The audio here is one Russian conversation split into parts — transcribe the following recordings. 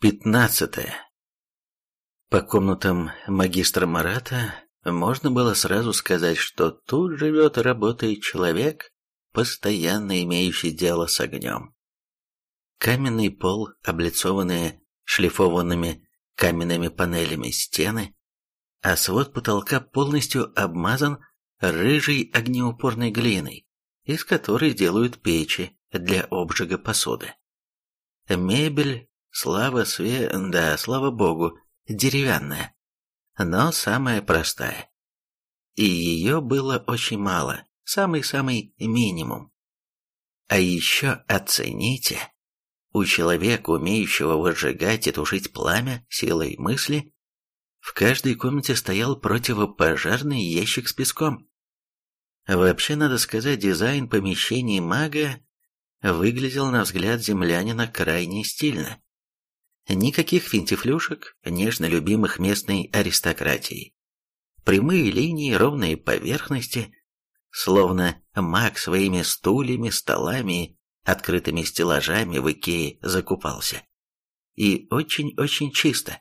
Пятнадцатое. По комнатам магистра Марата можно было сразу сказать, что тут живет и работает человек, постоянно имеющий дело с огнем. Каменный пол, облицованные шлифованными каменными панелями стены, а свод потолка полностью обмазан рыжей огнеупорной глиной, из которой делают печи для обжига посуды. Мебель Слава све... да, слава богу, деревянная, но самая простая. И ее было очень мало, самый-самый минимум. А еще оцените, у человека, умеющего выжигать и тушить пламя силой мысли, в каждой комнате стоял противопожарный ящик с песком. Вообще, надо сказать, дизайн помещений мага выглядел на взгляд землянина крайне стильно. Никаких финтифлюшек, нежно любимых местной аристократией. Прямые линии, ровные поверхности, словно маг своими стульями, столами, открытыми стеллажами в Икее закупался. И очень-очень чисто.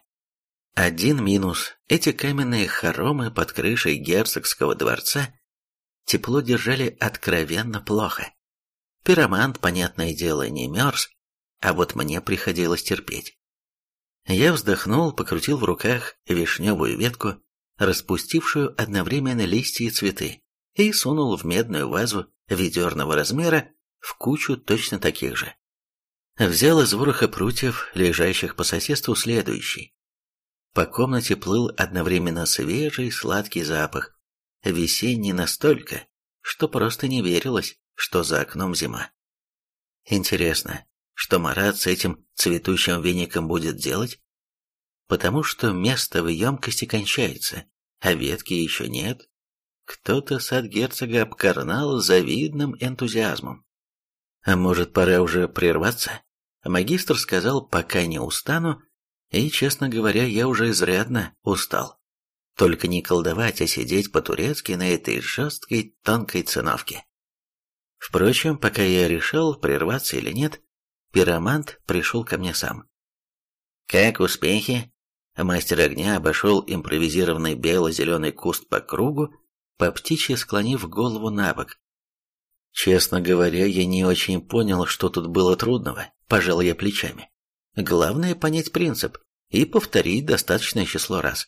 Один минус – эти каменные хоромы под крышей герцогского дворца тепло держали откровенно плохо. Пиромант, понятное дело, не мерз, а вот мне приходилось терпеть. Я вздохнул, покрутил в руках вишневую ветку, распустившую одновременно листья и цветы, и сунул в медную вазу ведерного размера в кучу точно таких же. Взял из вороха прутьев, лежащих по соседству, следующий. По комнате плыл одновременно свежий сладкий запах, весенний настолько, что просто не верилось, что за окном зима. Интересно, что Марат с этим цветущим веником будет делать? Потому что место в емкости кончается, а ветки еще нет. Кто-то сад герцога обкарнал завидным энтузиазмом. А может, пора уже прерваться? Магистр сказал, пока не устану, и, честно говоря, я уже изрядно устал. Только не колдовать, а сидеть по-турецки на этой жесткой тонкой циновке. Впрочем, пока я решил, прерваться или нет, Пиромант пришел ко мне сам. «Как успехи?» Мастер огня обошел импровизированный бело-зеленый куст по кругу, по птичьи склонив голову на бок. Честно говоря, я не очень понял, что тут было трудного, пожал я плечами. Главное понять принцип и повторить достаточное число раз.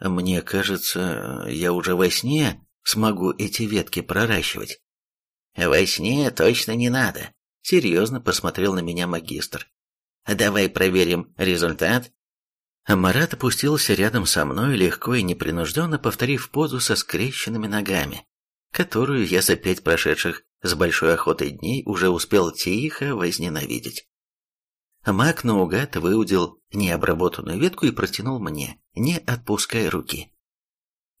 Мне кажется, я уже во сне смогу эти ветки проращивать. Во сне точно не надо, Серьезно посмотрел на меня магистр. «Давай проверим результат». Марат опустился рядом со мной, легко и непринужденно повторив позу со скрещенными ногами, которую я за пять прошедших с большой охотой дней уже успел тихо возненавидеть. Маг наугад выудил необработанную ветку и протянул мне, не отпуская руки.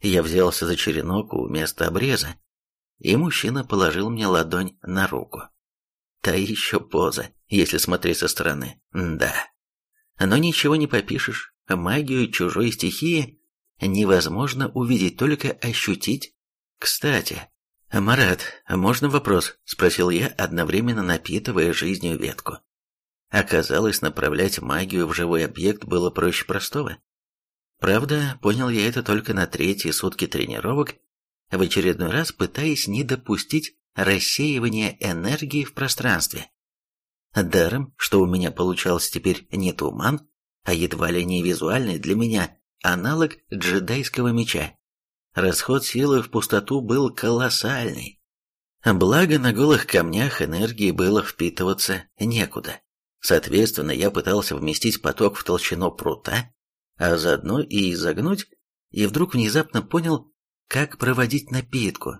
Я взялся за черенок у места обреза, и мужчина положил мне ладонь на руку. Та еще поза, если смотреть со стороны. Да. Но ничего не попишешь. Магию чужой стихии невозможно увидеть, только ощутить. Кстати, Марат, можно вопрос? Спросил я, одновременно напитывая жизнью ветку. Оказалось, направлять магию в живой объект было проще простого. Правда, понял я это только на третьи сутки тренировок, в очередной раз пытаясь не допустить рассеивание энергии в пространстве. Даром, что у меня получался теперь не туман, а едва ли не визуальный для меня аналог джедайского меча. Расход силы в пустоту был колоссальный. Благо, на голых камнях энергии было впитываться некуда. Соответственно, я пытался вместить поток в толщину прута, а заодно и изогнуть, и вдруг внезапно понял, как проводить напитку,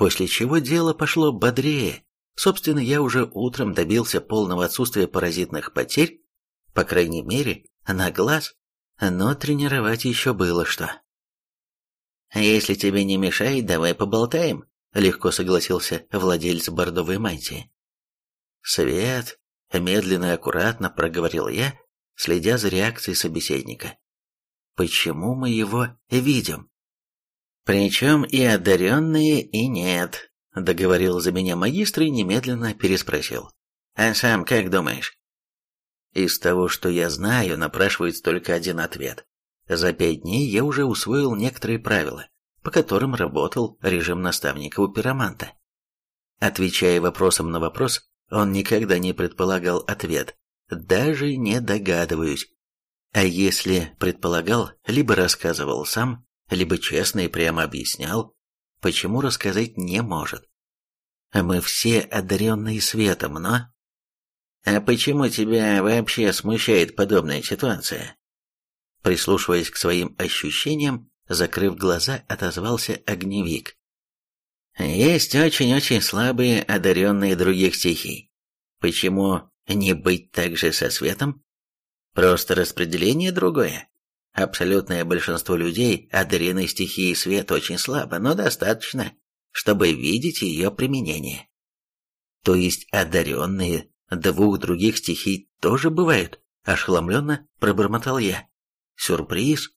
После чего дело пошло бодрее. Собственно, я уже утром добился полного отсутствия паразитных потерь, по крайней мере, на глаз, но тренировать еще было что. «Если тебе не мешает, давай поболтаем», — легко согласился владелец бордовой мантии. «Свет», — медленно и аккуратно проговорил я, следя за реакцией собеседника. «Почему мы его видим?» Причем и одаренные, и нет, договорил за меня магистр и немедленно переспросил. А сам как думаешь? Из того, что я знаю, напрашивается только один ответ. За пять дней я уже усвоил некоторые правила, по которым работал режим наставника у пироманта. Отвечая вопросом на вопрос, он никогда не предполагал ответ, даже не догадываюсь. А если предполагал, либо рассказывал сам, либо честно и прямо объяснял, почему рассказать не может. Мы все одаренные светом, но... А почему тебя вообще смущает подобная ситуация? Прислушиваясь к своим ощущениям, закрыв глаза, отозвался огневик. Есть очень-очень слабые одаренные других стихий. Почему не быть также со светом? Просто распределение другое. Абсолютное большинство людей одарены стихией свет очень слабо, но достаточно, чтобы видеть ее применение. То есть одаренные двух других стихий тоже бывают? Ошеломленно пробормотал я. Сюрприз.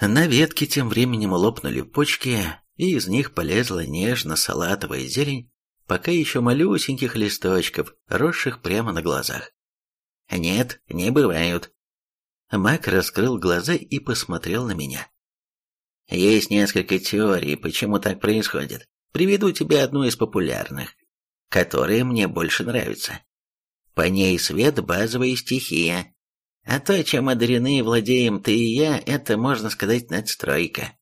На ветке тем временем лопнули почки, и из них полезла нежно-салатовая зелень, пока еще малюсеньких листочков, росших прямо на глазах. «Нет, не бывают». Мак раскрыл глаза и посмотрел на меня. «Есть несколько теорий, почему так происходит. Приведу тебе одну из популярных, которая мне больше нравится. По ней свет – базовая стихия, а то, чем одарены владеем ты и я, это, можно сказать, надстройка.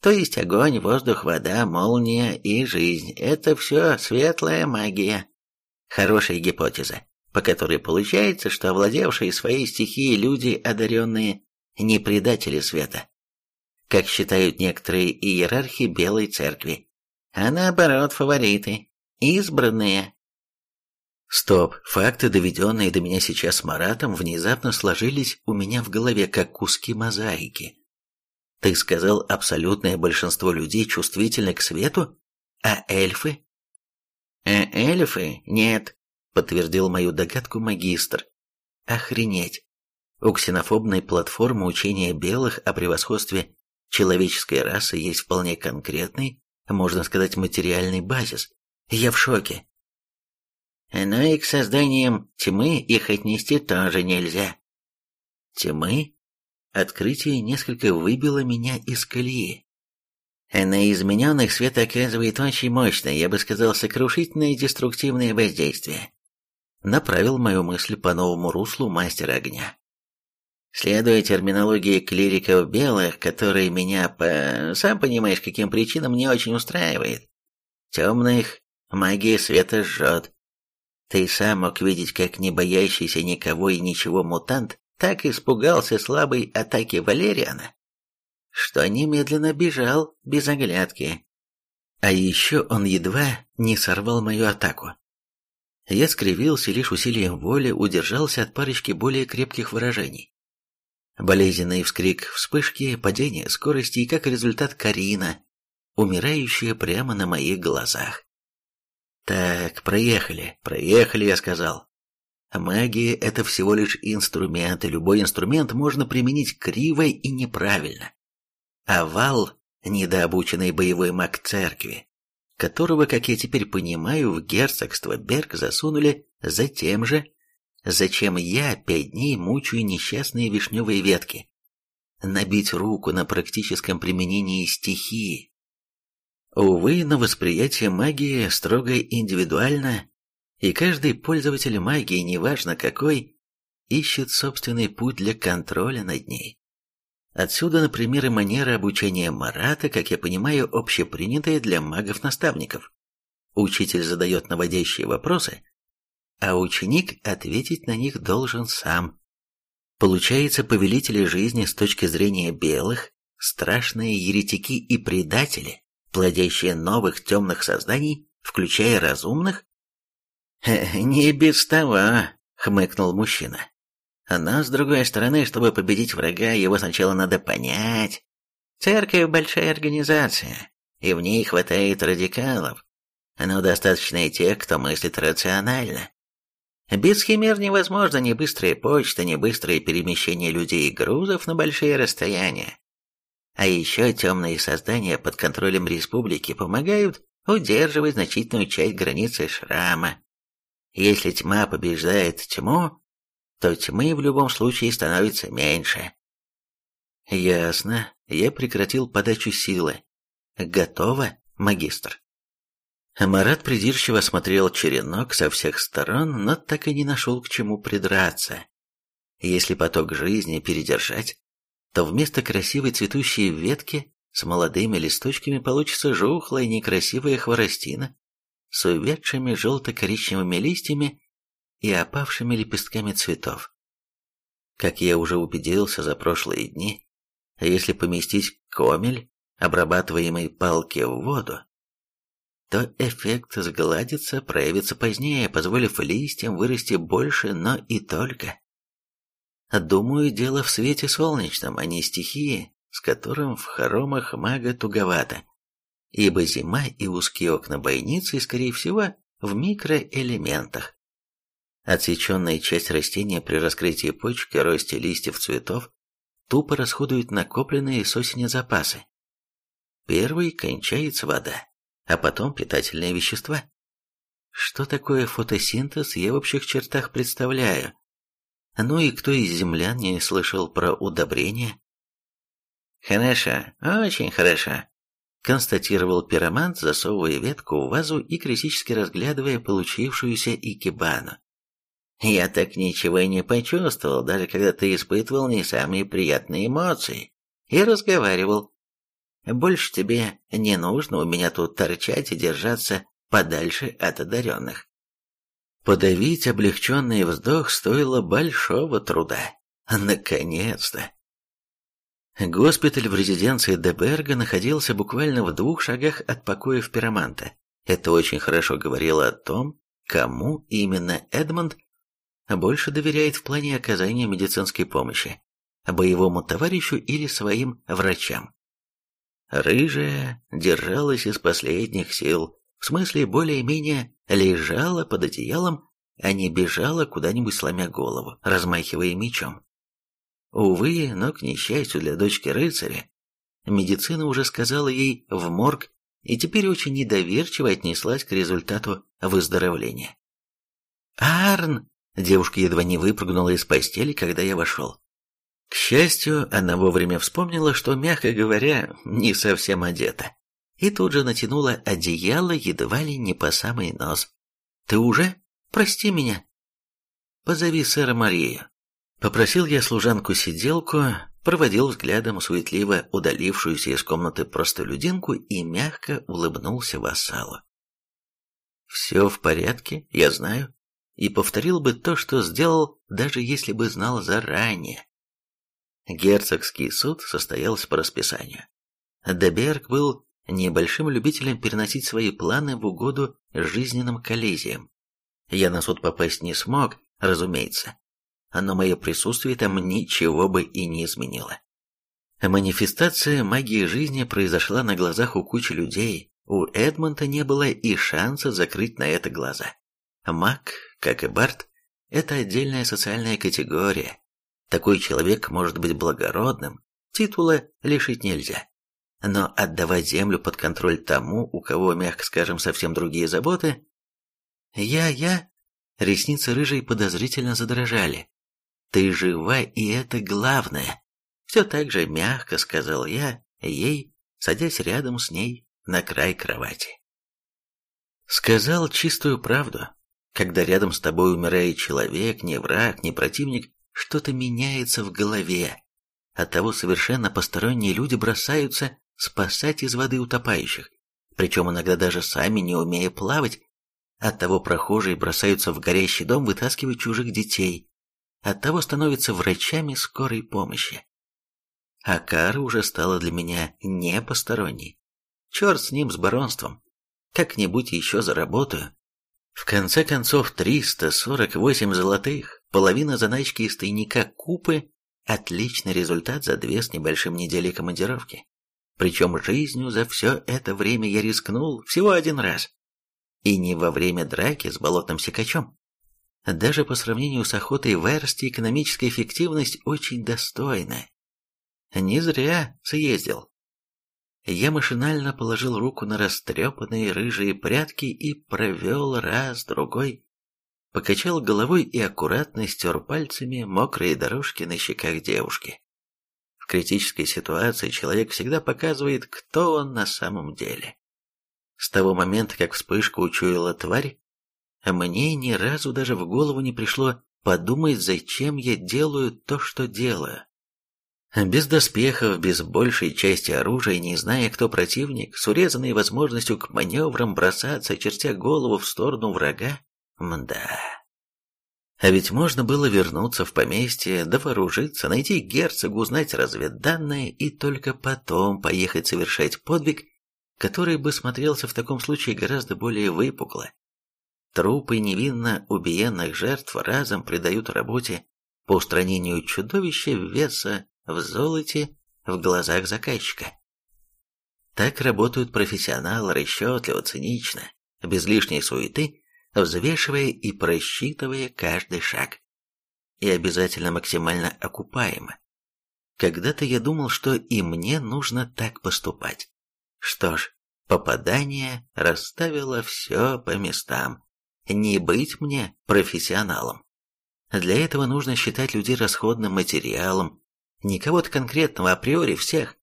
То есть огонь, воздух, вода, молния и жизнь – это все светлая магия. Хорошая гипотеза, по которой получается, что овладевшие своей стихией люди, одаренные, не предатели света, как считают некоторые иерархи Белой Церкви, а наоборот фавориты, избранные. Стоп, факты, доведенные до меня сейчас Маратом, внезапно сложились у меня в голове, как куски мозаики. Ты сказал, абсолютное большинство людей чувствительны к свету? А эльфы? А эльфы? Нет, подтвердил мою догадку магистр. Охренеть. У ксенофобной платформы учения белых о превосходстве человеческой расы есть вполне конкретный, можно сказать, материальный базис. Я в шоке. Но и к созданиям тьмы их отнести тоже нельзя. Тьмы? Открытие несколько выбило меня из колеи. На измененных свет оказывает очень мощное, я бы сказал, сокрушительное деструктивное воздействие. Направил мою мысль по новому руслу мастера огня. Следуя терминологии клириков белых, которые меня по... сам понимаешь, каким причинам не очень устраивает. Темных магия света жжет. Ты сам мог видеть, как не боящийся никого и ничего мутант так испугался слабой атаки Валериана, что немедленно бежал без оглядки. А еще он едва не сорвал мою атаку. Я скривился лишь усилием воли, удержался от парочки более крепких выражений. Болезненный вскрик вспышки, падение скорости и как результат Карина, умирающая прямо на моих глазах. «Так, проехали, проехали», — я сказал. Магия – это всего лишь инструмент, и любой инструмент можно применить криво и неправильно. А вал – недообученный боевой маг церкви, которого, как я теперь понимаю, в герцогство Берг засунули за тем же, зачем я пять дней мучаю несчастные вишневые ветки. Набить руку на практическом применении стихии. Увы, но восприятие магии строго индивидуально и каждый пользователь магии, неважно какой, ищет собственный путь для контроля над ней. Отсюда, например, и манера обучения Марата, как я понимаю, общепринятая для магов-наставников. Учитель задает наводящие вопросы, а ученик ответить на них должен сам. Получается, повелители жизни с точки зрения белых – страшные еретики и предатели, плодящие новых темных созданий, включая разумных? «Не без того», — хмыкнул мужчина. «Но, с другой стороны, чтобы победить врага, его сначала надо понять. Церковь — большая организация, и в ней хватает радикалов, но достаточно и тех, кто мыслит рационально. Без химер невозможно ни быстрая почта, ни быстрое перемещение людей и грузов на большие расстояния. А еще темные создания под контролем республики помогают удерживать значительную часть границы шрама, если тьма побеждает тьму, то тьмы в любом случае становится меньше. Ясно. Я прекратил подачу силы. Готово, магистр. Марат придирчиво смотрел черенок со всех сторон, но так и не нашел к чему придраться. Если поток жизни передержать, то вместо красивой цветущей ветки с молодыми листочками получится жухлая некрасивая хворостина с увядшими желто-коричневыми листьями и опавшими лепестками цветов. Как я уже убедился за прошлые дни, если поместить комель, обрабатываемой палки в воду, то эффект сгладится, проявится позднее, позволив листьям вырасти больше, но и только. Думаю, дело в свете солнечном, а не стихии, с которым в хоромах мага туговато, ибо зима и узкие окна бойницы, скорее всего, в микроэлементах. Отсеченная часть растения при раскрытии почки, росте листьев цветов, тупо расходует накопленные с осени запасы. Первый кончается вода, а потом питательные вещества. Что такое фотосинтез, я в общих чертах представляю. Ну и кто из землян не слышал про удобрения? Хорошо, очень хорошо, констатировал пиромант, засовывая ветку в вазу и критически разглядывая получившуюся икебану. Я так ничего и не почувствовал, даже когда ты испытывал не самые приятные эмоции и разговаривал. Больше тебе не нужно у меня тут торчать и держаться подальше от одаренных. Подавить облегченный вздох стоило большого труда. Наконец-то! Госпиталь в резиденции Деберга находился буквально в двух шагах от покоев пироманта. Это очень хорошо говорило о том, кому именно Эдмонд больше доверяет в плане оказания медицинской помощи, боевому товарищу или своим врачам. Рыжая держалась из последних сил, в смысле более-менее лежала под одеялом, а не бежала куда-нибудь сломя голову, размахивая мечом. Увы, но к несчастью для дочки рыцаря, медицина уже сказала ей в морг и теперь очень недоверчиво отнеслась к результату выздоровления. «Арн!» Девушка едва не выпрыгнула из постели, когда я вошел. К счастью, она вовремя вспомнила, что, мягко говоря, не совсем одета, и тут же натянула одеяло едва ли не по самый нос. «Ты уже? Прости меня!» «Позови сэра Марию». Попросил я служанку-сиделку, проводил взглядом суетливо удалившуюся из комнаты простолюдинку и мягко улыбнулся вассалу. «Все в порядке, я знаю и повторил бы то, что сделал, даже если бы знал заранее. Герцогский суд состоялся по расписанию. Деберг был небольшим любителем переносить свои планы в угоду жизненным коллизиям. Я на суд попасть не смог, разумеется, но мое присутствие там ничего бы и не изменило. Манифестация магии жизни произошла на глазах у кучи людей, у Эдмонта не было и шанса закрыть на это глаза. Маг, как и Барт, это отдельная социальная категория. Такой человек может быть благородным, титула лишить нельзя. Но отдавать землю под контроль тому, у кого, мягко скажем, совсем другие заботы... Я, я... Ресницы рыжей подозрительно задрожали. Ты жива, и это главное. Все так же мягко сказал я ей, садясь рядом с ней на край кровати. Сказал чистую правду. Когда рядом с тобой умирает человек, не враг, не противник, что-то меняется в голове. Оттого совершенно посторонние люди бросаются спасать из воды утопающих, причем иногда даже сами не умея плавать. Оттого прохожие бросаются в горящий дом вытаскивать чужих детей. Оттого становятся врачами скорой помощи. А Кара уже стала для меня не посторонней. Черт с ним, с баронством. Как-нибудь еще заработаю. В конце концов, 348 золотых, половина заначки из тайника Купы – отличный результат за две с небольшим недели командировки. Причем жизнью за все это время я рискнул всего один раз. И не во время драки с болотным секачом. Даже по сравнению с охотой в Эрсте экономическая эффективность очень достойная. Не зря съездил. Я машинально положил руку на растрепанные рыжие прядки и провел раз, другой. покачал головой и аккуратно стер пальцами мокрые дорожки на щеках девушки. В критической ситуации человек всегда показывает, кто он на самом деле. С того момента, как вспышка учуяла тварь, мне ни разу даже в голову не пришло подумать, зачем я делаю то, что делаю. Без доспехов, без большей части оружия, не зная, кто противник, с урезанной возможностью к маневрам бросаться, чертя голову в сторону врага, мда. А ведь можно было вернуться в поместье, довооружиться, найти герцогу, узнать разведданные и только потом поехать совершать подвиг, который бы смотрелся в таком случае гораздо более выпукло. Трупы невинно убиенных жертв разом придают работе по устранению чудовища веса в золоте в глазах заказчика. Так работают профессионалы расчетливо, цинично, без лишней суеты, взвешивая и просчитывая каждый шаг. И обязательно максимально окупаемо. Когда-то я думал, что и мне нужно так поступать. Что ж, попадание расставило все по местам. Не быть мне профессионалом. Для этого нужно считать людей расходным материалом, не кого-то конкретного, априори всех.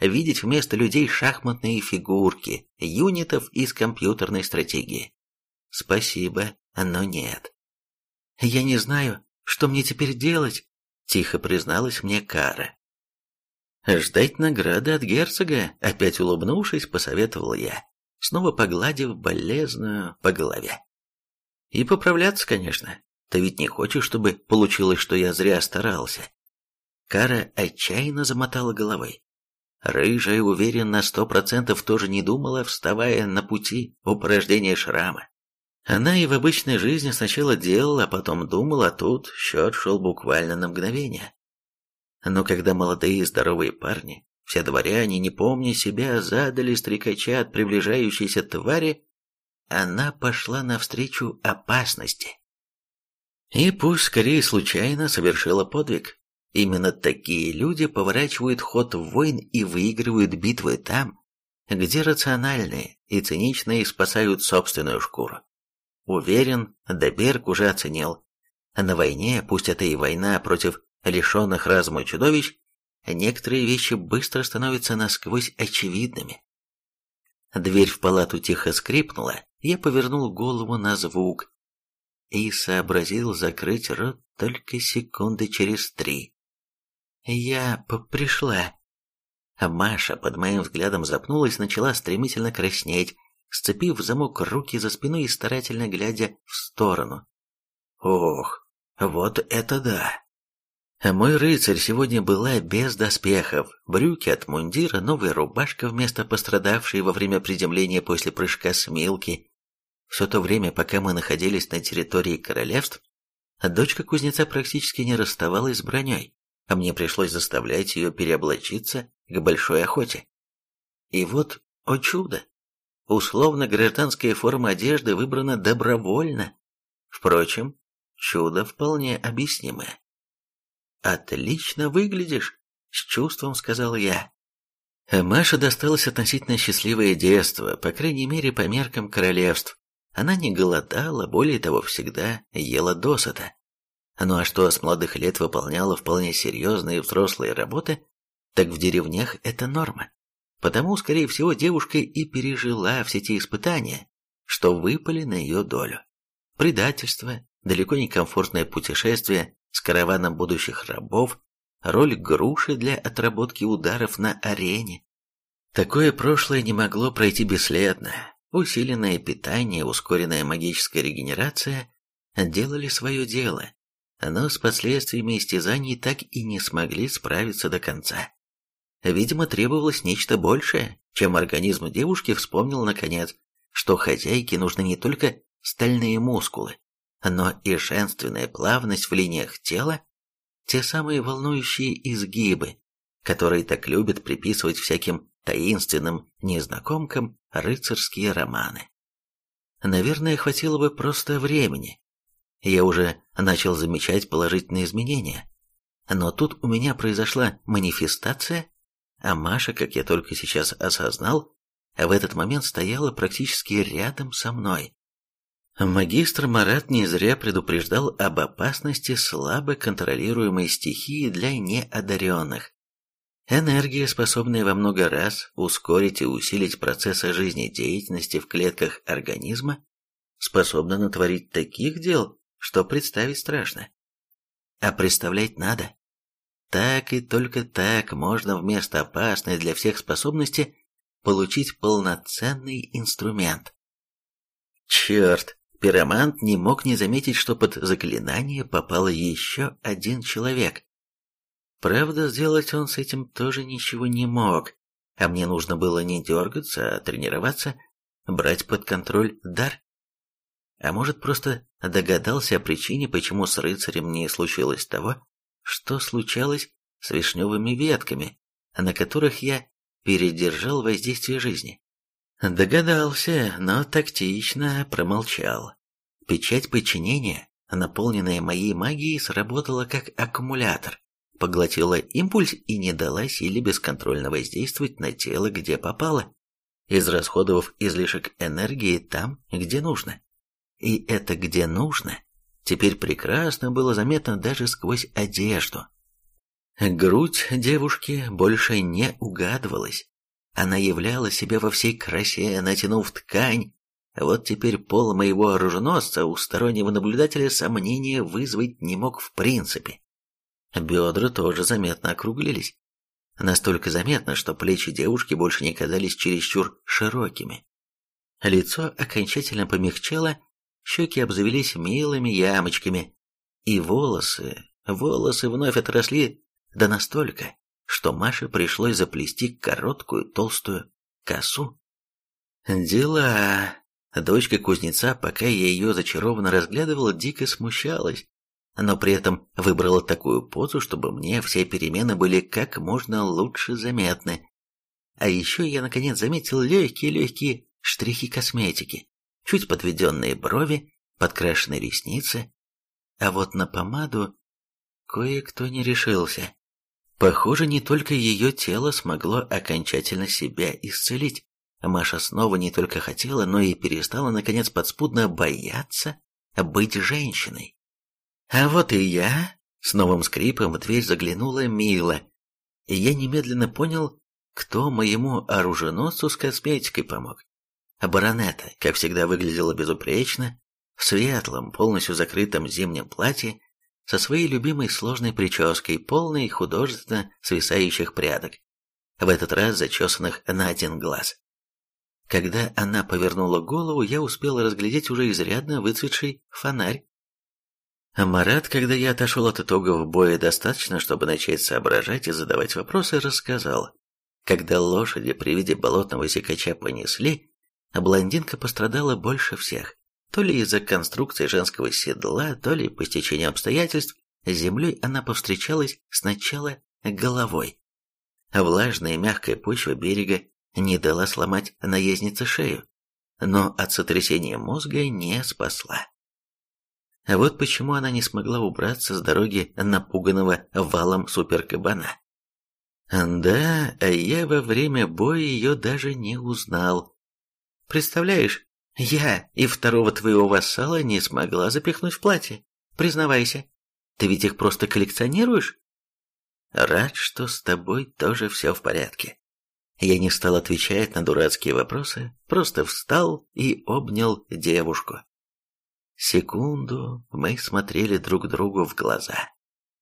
Видеть вместо людей шахматные фигурки, юнитов из компьютерной стратегии. Спасибо, но нет. Я не знаю, что мне теперь делать, тихо призналась мне Кара. Ждать награды от герцога, опять улыбнувшись, посоветовал я, снова погладив болезную по голове. И поправляться, конечно. Ты ведь не хочешь, чтобы получилось, что я зря старался. Кара отчаянно замотала головой. Рыжая, уверен, на сто процентов тоже не думала, вставая на пути у шрама. Она и в обычной жизни сначала делала, а потом думала, а тут счет шел буквально на мгновение. Но когда молодые здоровые парни, все дворяне, не помня себя, задали стрекача от приближающейся твари, она пошла навстречу опасности. И пусть скорее случайно совершила подвиг, Именно такие люди поворачивают ход войн и выигрывают битвы там, где рациональные и циничные спасают собственную шкуру. Уверен, Деберг уже оценил. На войне, пусть это и война против лишенных разума чудовищ, некоторые вещи быстро становятся насквозь очевидными. Дверь в палату тихо скрипнула, я повернул голову на звук и сообразил закрыть рот только секунды через три. «Я пришла». Маша под моим взглядом запнулась, начала стремительно краснеть, сцепив в замок руки за спиной и старательно глядя в сторону. «Ох, вот это да!» Мой рыцарь сегодня была без доспехов, брюки от мундира, новая рубашка вместо пострадавшей во время приземления после прыжка с Милки. Все то время, пока мы находились на территории королевств, дочка кузнеца практически не расставалась с броней а мне пришлось заставлять ее переоблачиться к большой охоте. И вот, о чудо, условно-гражданская форма одежды выбрана добровольно. Впрочем, чудо вполне объяснимое. «Отлично выглядишь», — с чувством сказал я. Маше досталось относительно счастливое детство, по крайней мере, по меркам королевств. Она не голодала, более того, всегда ела досыта. Ну а что с молодых лет выполняла вполне серьезные взрослые работы, так в деревнях это норма. Потому, скорее всего, девушка и пережила все те испытания, что выпали на ее долю. Предательство, далеко не комфортное путешествие с караваном будущих рабов, роль груши для отработки ударов на арене. Такое прошлое не могло пройти бесследно. Усиленное питание, ускоренная магическая регенерация делали свое дело, но с последствиями истязаний так и не смогли справиться до конца. Видимо, требовалось нечто большее, чем организм девушки вспомнил наконец, что хозяйке нужны не только стальные мускулы, но и женственная плавность в линиях тела, те самые волнующие изгибы, которые так любят приписывать всяким таинственным незнакомкам рыцарские романы. Наверное, хватило бы просто времени, я уже начал замечать положительные изменения. Но тут у меня произошла манифестация, а Маша, как я только сейчас осознал, в этот момент стояла практически рядом со мной. Магистр Марат не зря предупреждал об опасности слабо контролируемой стихии для неодаренных. Энергия, способная во много раз ускорить и усилить процессы жизнедеятельности в клетках организма, способна натворить таких дел, что представить страшно. А представлять надо. Так и только так можно вместо опасной для всех способности получить полноценный инструмент. Черт, пиромант не мог не заметить, что под заклинание попал еще один человек. Правда, сделать он с этим тоже ничего не мог, а мне нужно было не дергаться, а тренироваться, брать под контроль дар. А может, просто догадался о причине, почему с рыцарем не случилось того, что случалось с вишневыми ветками, на которых я передержал воздействие жизни. Догадался, но тактично промолчал. Печать подчинения, наполненная моей магией, сработала как аккумулятор, поглотила импульс и не дала силе бесконтрольно воздействовать на тело, где попало, израсходовав излишек энергии там, где нужно. И это где нужно, теперь прекрасно было заметно даже сквозь одежду. Грудь девушки больше не угадывалась, она являла себя во всей красе, натянув ткань. Вот теперь пол моего оруженосца у стороннего наблюдателя сомнения вызвать не мог в принципе. Бедра тоже заметно округлились. Настолько заметно, что плечи девушки больше не казались чересчур широкими. Лицо окончательно помягчело, щеки обзавелись милыми ямочками, и волосы, волосы вновь отросли да настолько, что Маше пришлось заплести короткую толстую косу. Дела. Дочка кузнеца, пока я ее зачарованно разглядывала, дико смущалась, но при этом выбрала такую позу, чтобы мне все перемены были как можно лучше заметны. А еще я наконец заметил легкие-легкие штрихи косметики, чуть подведенные брови, подкрашенные ресницы, а вот на помаду кое-кто не решился. Похоже, не только ее тело смогло окончательно себя исцелить. Маша снова не только хотела, но и перестала, наконец, подспудно бояться быть женщиной. А вот и я. С новым скрипом в дверь заглянула Мила, и я немедленно понял, кто моему оруженосцу с косметикой помог. Баронета, как всегда, выглядела безупречно, в светлом, полностью закрытом зимнем платье, со своей любимой сложной прической, полной художественно свисающих прядок, в этот раз зачесанных на один глаз. Когда она повернула голову, я успел разглядеть уже изрядно выцветший фонарь. А Марат, когда я отошел от итогов боя достаточно, чтобы начать соображать и задавать вопросы, рассказал. Когда лошади при виде болотного сикача понесли, блондинка пострадала больше всех. То ли из-за конструкции женского седла, то ли по стечению обстоятельств, с землей она повстречалась сначала головой. Влажная и мягкая почва берега не дала сломать наезднице шею, но от сотрясения мозга не спасла. А вот почему она не смогла убраться с дороги напуганного валом суперкабана. Да, а я во время боя ее даже не узнал. Представляешь, я и второго твоего вассала не смогла запихнуть в платье. Признавайся, ты ведь их просто коллекционируешь? Рад, что с тобой тоже все в порядке. Я не стал отвечать на дурацкие вопросы, просто встал и обнял девушку. Секунду мы смотрели друг другу в глаза.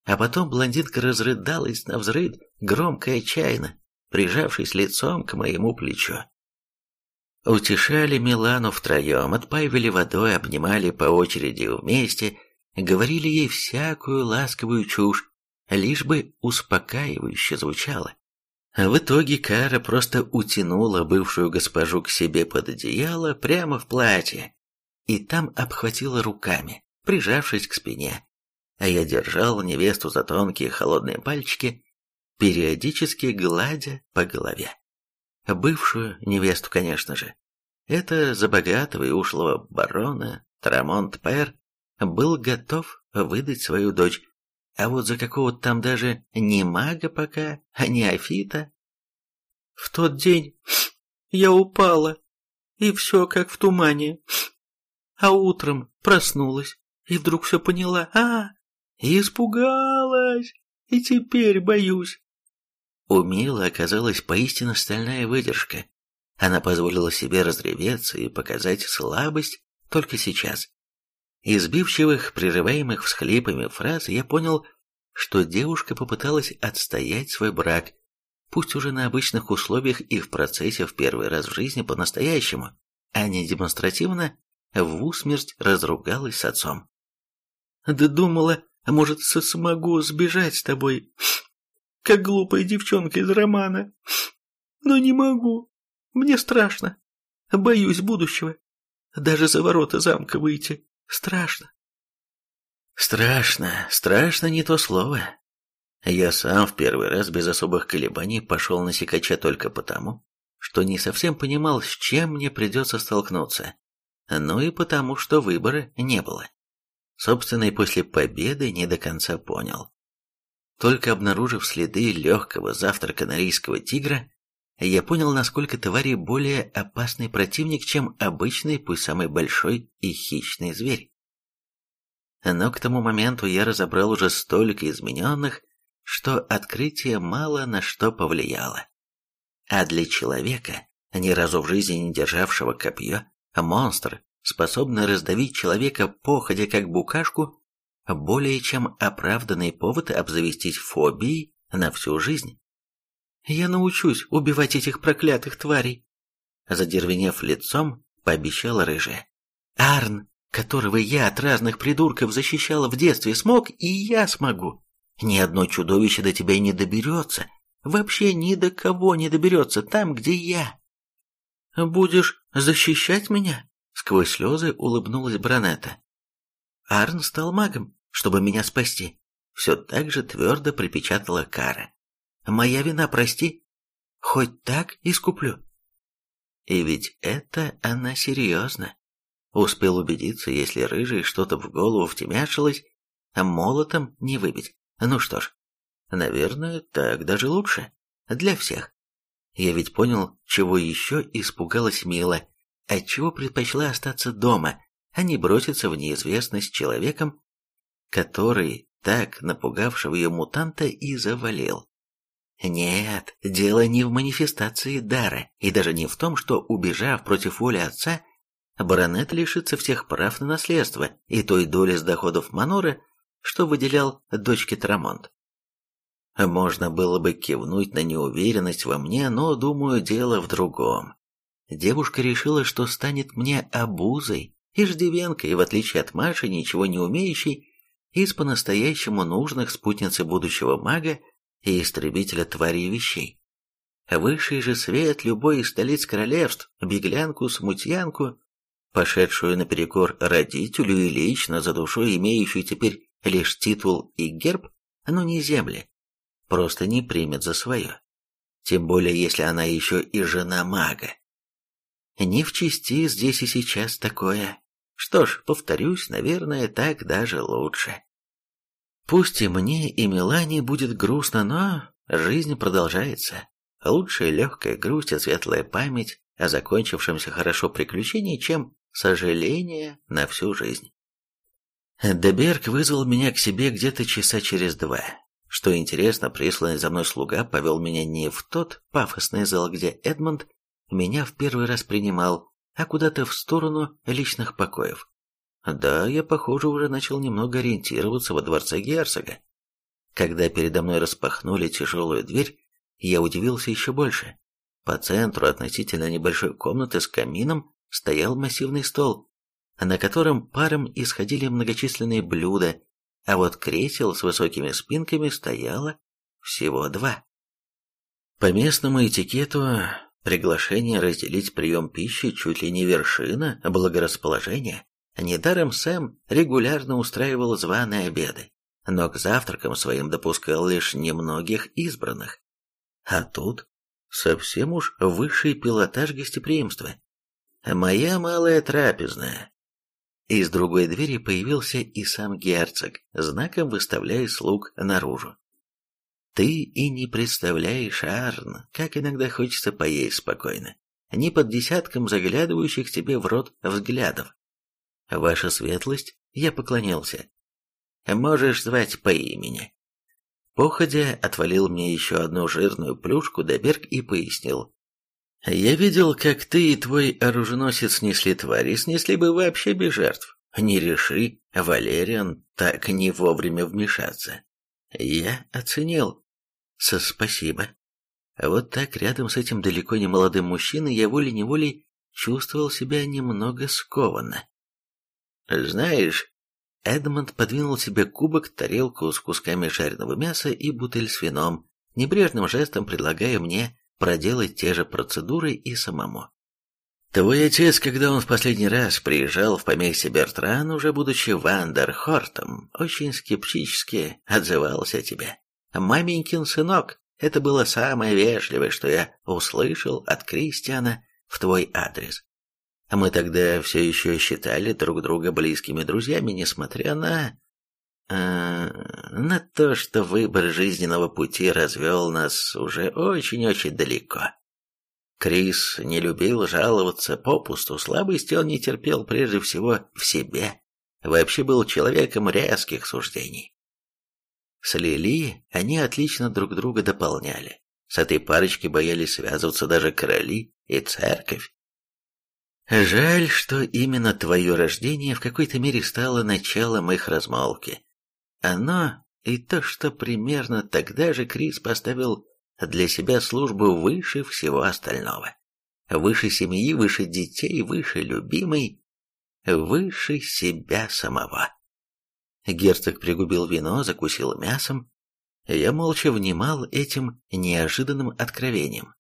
А потом блондинка разрыдалась на взрыд, громко и отчаянно, прижавшись лицом к моему плечу. Утешали Милану втроем, отпаивали водой, обнимали по очереди вместе, говорили ей всякую ласковую чушь, лишь бы успокаивающе звучало. В итоге Кара просто утянула бывшую госпожу к себе под одеяло прямо в платье и там обхватила руками, прижавшись к спине. А я держал невесту за тонкие холодные пальчики, периодически гладя по голове. Бывшую невесту, конечно же. Это за богатого и ушлого барона Трамонт Пер был готов выдать свою дочь, а вот за какого-то там даже не мага пока, а не Афита. В тот день я упала, и все как в тумане. А утром проснулась и вдруг все поняла. А, испугалась, и теперь боюсь. У Милы оказалась поистине стальная выдержка. Она позволила себе разреветься и показать слабость только сейчас. Из бивших, прерываемых всхлипами фраз я понял, что девушка попыталась отстоять свой брак, пусть уже на обычных условиях и в процессе в первый раз в жизни по-настоящему, а не демонстративно в усмерть разругалась с отцом. «Да думала, может, смогу сбежать с тобой, как глупая девчонка из романа. Но не могу. Мне страшно. Боюсь будущего. Даже за ворота замка выйти страшно. Страшно, страшно не то слово. Я сам в первый раз без особых колебаний пошел на Сикача только потому, что не совсем понимал, с чем мне придется столкнуться. Ну и потому, что выбора не было. Собственно, и после победы не до конца понял. Только обнаружив следы легкого завтрака норийского тигра, я понял, насколько твари более опасный противник, чем обычный, пусть самый большой и хищный зверь. Но к тому моменту я разобрал уже столько измененных, что открытие мало на что повлияло. А для человека, ни разу в жизни не державшего копье, монстр, способный раздавить человека походя как букашку, более чем оправданный повод обзавестись фобией на всю жизнь. Я научусь убивать этих проклятых тварей. Задервенев лицом, пообещала рыжая. Арн, которого я от разных придурков защищала в детстве, смог, и я смогу. Ни одно чудовище до тебя не доберется. Вообще ни до кого не доберется там, где я. Будешь защищать меня? Сквозь слезы улыбнулась Бранета. Арн стал магом, чтобы меня спасти. Все так же твердо припечатала Кара. Моя вина, прости. Хоть так искуплю. И ведь это она серьезно. Успел убедиться, если рыжий что-то в голову втемяшилось, а молотом не выбить. Ну что ж, наверное, так даже лучше. Для всех. Я ведь понял, чего еще испугалась Мила, отчего предпочла остаться дома, а не броситься в неизвестность человеком, который так напугавшего ее мутанта и завалил. Нет, дело не в манифестации дара, и даже не в том, что, убежав против воли отца, баронет лишится всех прав на наследство и той доли с доходов Манора, что выделял дочке Трамонт. Можно было бы кивнуть на неуверенность во мне, но, думаю, дело в другом. Девушка решила, что станет мне обузой, иждивенкой, в отличие от Маши, ничего не умеющей, из по-настоящему нужных спутницы будущего мага, и истребителя тварей вещей. Высший же свет любой из столиц королевств, беглянку-смутьянку, пошедшую наперекор родителю и лично за душой имеющую теперь лишь титул и герб, но не земли, просто не примет за свое. Тем более, если она еще и жена мага. Не в чести здесь и сейчас такое. Что ж, повторюсь, наверное, так даже лучше. Пусть и мне, и Милане будет грустно, но жизнь продолжается. Лучше легкая грусть и светлая память о закончившемся хорошо приключении, чем сожаление на всю жизнь. Деберг вызвал меня к себе где-то часа через два. Что интересно, присланный за мной слуга повел меня не в тот пафосный зал, где Эдмонд меня в первый раз принимал, а куда-то в сторону личных покоев. Да, я, похоже, уже начал немного ориентироваться во дворце герцога. Когда передо мной распахнули тяжелую дверь, я удивился еще больше. По центру относительно небольшой комнаты с камином стоял массивный стол, на котором паром исходили многочисленные блюда, а вот кресел с высокими спинками стояло всего два. По местному этикету приглашение разделить прием пищи чуть ли не вершина благорасположения. Недаром Сэм регулярно устраивал званые обеды, но к завтракам своим допускал лишь немногих избранных. А тут совсем уж высший пилотаж гостеприимства. Моя малая трапезная. Из другой двери появился и сам герцог, знаком выставляя слуг наружу. Ты и не представляешь, Арн, как иногда хочется поесть спокойно, не под десятком заглядывающих тебе в рот взглядов. Ваша светлость, я поклонился. Можешь звать по имени. Походя отвалил мне еще одну жирную плюшку Деберг и пояснил. «Я видел, как ты и твой оруженосец снесли твари, снесли бы вообще без жертв. Не реши, Валериан, так не вовремя вмешаться. Я оценил. Со спасибо. Вот так рядом с этим далеко не молодым мужчиной я волей-неволей чувствовал себя немного скованно. Знаешь, Эдмонд подвинул себе кубок, тарелку с кусками жареного мяса и бутыль с вином, небрежным жестом предлагая мне проделать те же процедуры и самому. Твой отец, когда он в последний раз приезжал в поместье Бертран, уже будучи Вандерхортом, очень скептически отзывался о тебе. Маменькин сынок, это было самое вежливое, что я услышал от Кристиана в твой адрес. Мы тогда все еще считали друг друга близкими друзьями, несмотря на... Э, на то, что выбор жизненного пути развел нас уже очень-очень далеко. Крис не любил жаловаться попусту, слабости он не терпел прежде всего в себе. Вообще был человеком резких суждений. С Лили они отлично друг друга дополняли. С этой парочкой боялись связываться даже короли и церковь. Жаль, что именно твое рождение в какой-то мере стало началом их размолвки. Оно и то, что примерно тогда же Крис поставил для себя службу выше всего остального. Выше семьи, выше детей, выше любимой, выше себя самого. Герцог пригубил вино, закусил мясом. Я молча внимал этим неожиданным откровением.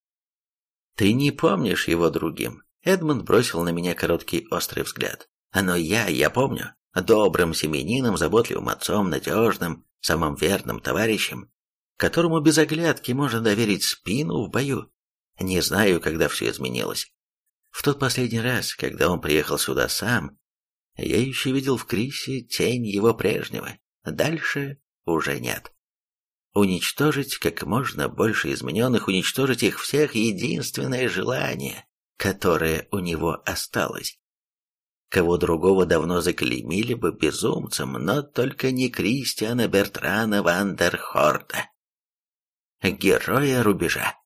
«Ты не помнишь его другим?» Эдмунд бросил на меня короткий острый взгляд. «Но я, я помню. Добрым семенином, заботливым отцом, надежным, самым верным товарищем, которому без оглядки можно доверить спину в бою. Не знаю, когда все изменилось. В тот последний раз, когда он приехал сюда сам, я еще видел в Крисе тень его прежнего. Дальше уже нет. Уничтожить как можно больше измененных, уничтожить их всех — единственное желание, которое у него осталось. Кого другого давно заклеймили бы безумцем, но только не Кристиана Бертрана Вандерхорта героя рубежа.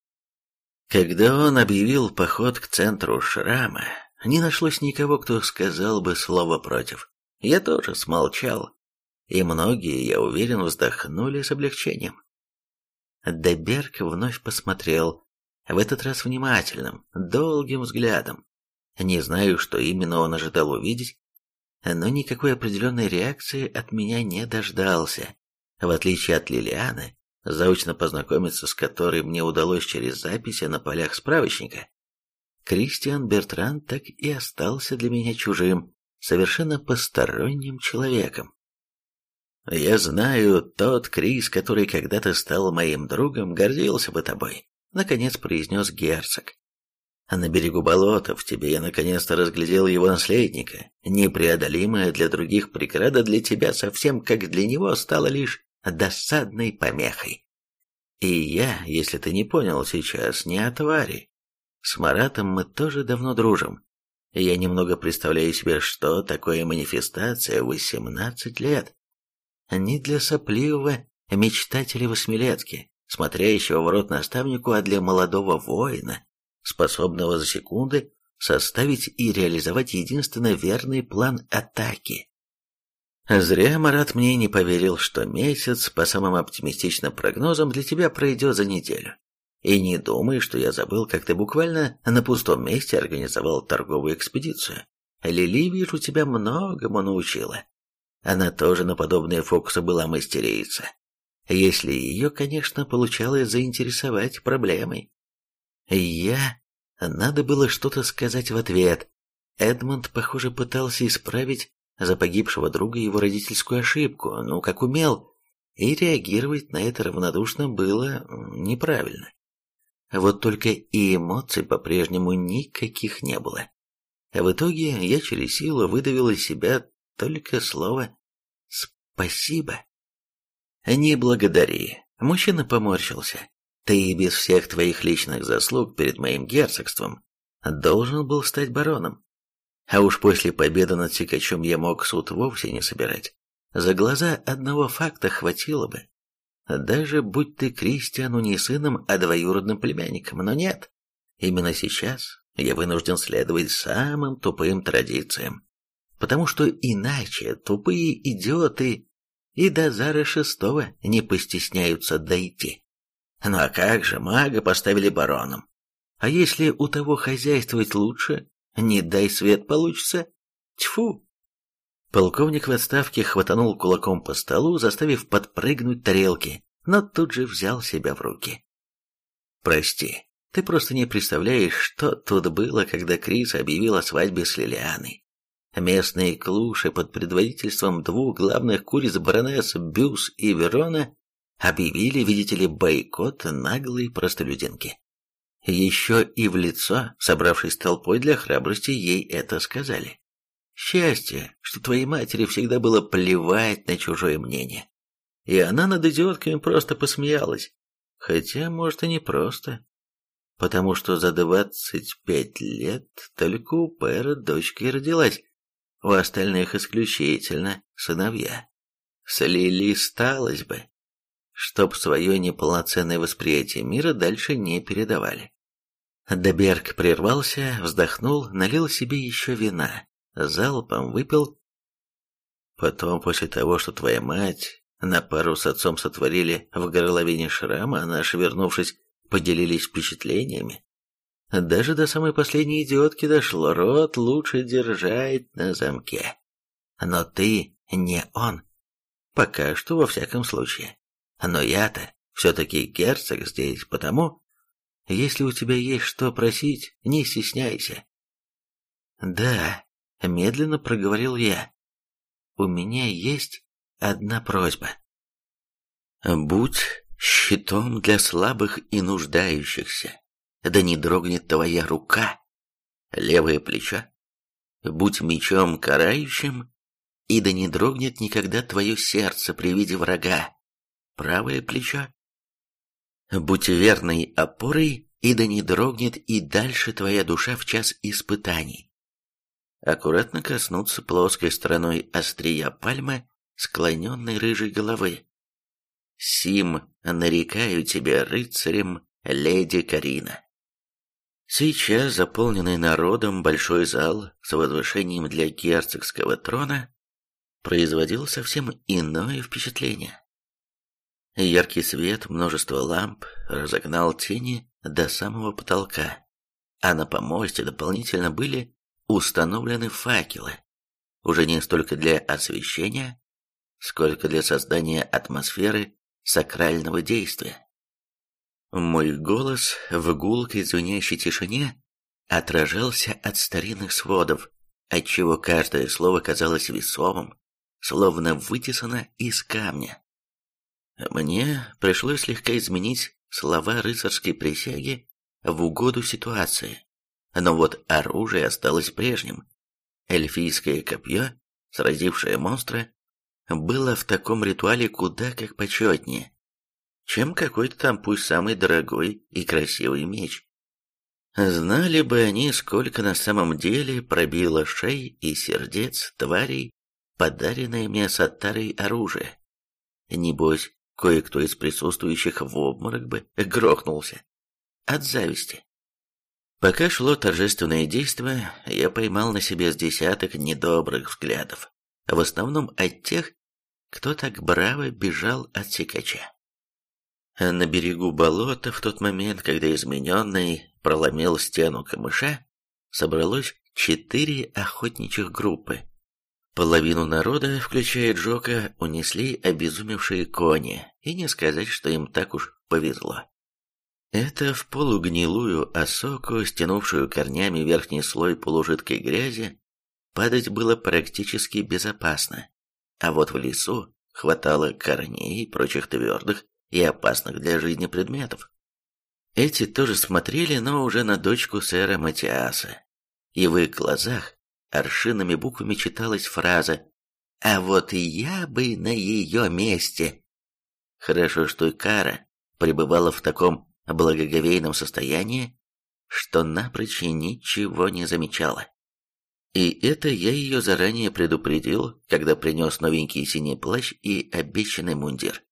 Когда он объявил поход к центру шрама, не нашлось никого, кто сказал бы слово против. Я тоже смолчал, и многие, я уверен, вздохнули с облегчением. Деберг вновь посмотрел, в этот раз внимательным, долгим взглядом. Не знаю, что именно он ожидал увидеть, но никакой определенной реакции от меня не дождался. В отличие от Лилианы, заочно познакомиться с которой мне удалось через записи на полях справочника, Кристиан Бертран так и остался для меня чужим, совершенно посторонним человеком. «Я знаю, тот Крис, который когда-то стал моим другом, гордился бы тобой», — наконец произнес герцог. А на берегу болота в тебе я наконец-то разглядел его наследника. Непреодолимая для других преграда для тебя совсем как для него стала лишь досадной помехой. И я, если ты не понял сейчас, не о твари. С Маратом мы тоже давно дружим. Я немного представляю себе, что такое манифестация в 18 лет. Не для сопливого мечтателя-восьмилетки, смотрящего в рот наставнику, а для молодого воина, способного за секунды составить и реализовать единственно верный план атаки. Зря Марат мне не поверил, что месяц, по самым оптимистичным прогнозам, для тебя пройдет за неделю. И не думай, что я забыл, как ты буквально на пустом месте организовал торговую экспедицию. Лили, вижу, тебя многому научила. Она тоже на подобные фокусы была мастерица. Если ее, конечно, получалось заинтересовать проблемой. Я... Надо было что-то сказать в ответ. Эдмонд, похоже, пытался исправить за погибшего друга его родительскую ошибку, ну, как умел, и реагировать на это равнодушно было неправильно. Вот только и эмоций по-прежнему никаких не было. А в итоге я через силу выдавил из себя только слово «спасибо». «Не благодари», — мужчина поморщился. «Ты без всех твоих личных заслуг перед моим герцогством должен был стать бароном. А уж после победы над Сикачем я мог суд вовсе не собирать. За глаза одного факта хватило бы. Даже будь ты Кристиану не сыном, а двоюродным племянником, но нет. Именно сейчас я вынужден следовать самым тупым традициям. Потому что иначе тупые идиоты и до Зара Шестого не постесняются дойти. Ну а как же, мага поставили бароном. А если у того хозяйствовать лучше, не дай свет получится? Тьфу! Полковник в отставке хватанул кулаком по столу, заставив подпрыгнуть тарелки, но тут же взял себя в руки. «Прости, ты просто не представляешь, что тут было, когда Крис объявил о свадьбе с Лилианой. Местные клуши под предводительством двух главных куриц баронесс Бюс и Верона объявили, видите ли, бойкот наглой простолюдинки. Еще и в лицо, собравшись толпой для храбрости, ей это сказали. Счастье, что твоей матери всегда было плевать на чужое мнение. И она над идиотками просто посмеялась. Хотя, может, и не просто. Потому что за двадцать пять лет только у Пэра дочка и родилась. У остальных исключительно сыновья. С Лили сталось бы, чтоб свое неполноценное восприятие мира дальше не передавали. Деберг прервался, вздохнул, налил себе еще вина залпом выпил. Потом, после того, что твоя мать на пару с отцом сотворили в горловине шрама, а наши, вернувшись, поделились впечатлениями. Даже до самой последней идиотки дошло, рот лучше держать на замке. Но ты не он. Пока что, во всяком случае. Но я-то все-таки герцог здесь, потому... Если у тебя есть что просить, не стесняйся. Да, Медленно проговорил я. У меня есть одна просьба. Будь щитом для слабых и нуждающихся, да не дрогнет твоя рука, левое плечо. Будь мечом карающим, и да не дрогнет никогда твое сердце при виде врага, правое плечо. Будь верной опорой, и да не дрогнет и дальше твоя душа в час испытаний аккуратно коснуться плоской стороной острия пальмы склоненной рыжей головы. «Сим, нарекаю тебя рыцарем, леди Карина». Сейчас заполненный народом большой зал с возвышением для герцогского трона производил совсем иное впечатление. Яркий свет, множество ламп разогнал тени до самого потолка, а на помосте дополнительно были установлены факелы, уже не столько для освещения, сколько для создания атмосферы сакрального действия. Мой голос в гулкой звенящей тишине отражался от старинных сводов, отчего каждое слово казалось весомым, словно вытесано из камня. Мне пришлось слегка изменить слова рыцарской присяги в угоду ситуации. Но вот оружие осталось прежним. Эльфийское копье, сразившее монстра, было в таком ритуале куда как почетнее, чем какой-то там пусть самый дорогой и красивый меч. Знали бы они, сколько на самом деле пробило шей и сердец тварей, подаренное мне Саттарой оружие. Небось, кое-кто из присутствующих в обморок бы грохнулся. От зависти. Пока шло торжественное действие, я поймал на себе с десяток недобрых взглядов, в основном от тех, кто так браво бежал от секача. На берегу болота в тот момент, когда измененный проломил стену камыша, собралось четыре охотничьих группы. Половину народа, включая Джока, унесли обезумевшие кони, и не сказать, что им так уж повезло. Это в полугнилую осоку, стянувшую корнями верхний слой полужидкой грязи, падать было практически безопасно. А вот в лесу хватало корней и прочих твердых и опасных для жизни предметов. Эти тоже смотрели, но уже на дочку сэра Матиаса. И в их глазах аршинными буквами читалась фраза «А вот и я бы на ее месте». Хорошо, что Кара пребывала в таком благоговейном состоянии, что напрочь ничего не замечала. И это я ее заранее предупредил, когда принес новенький синий плащ и обещанный мундир.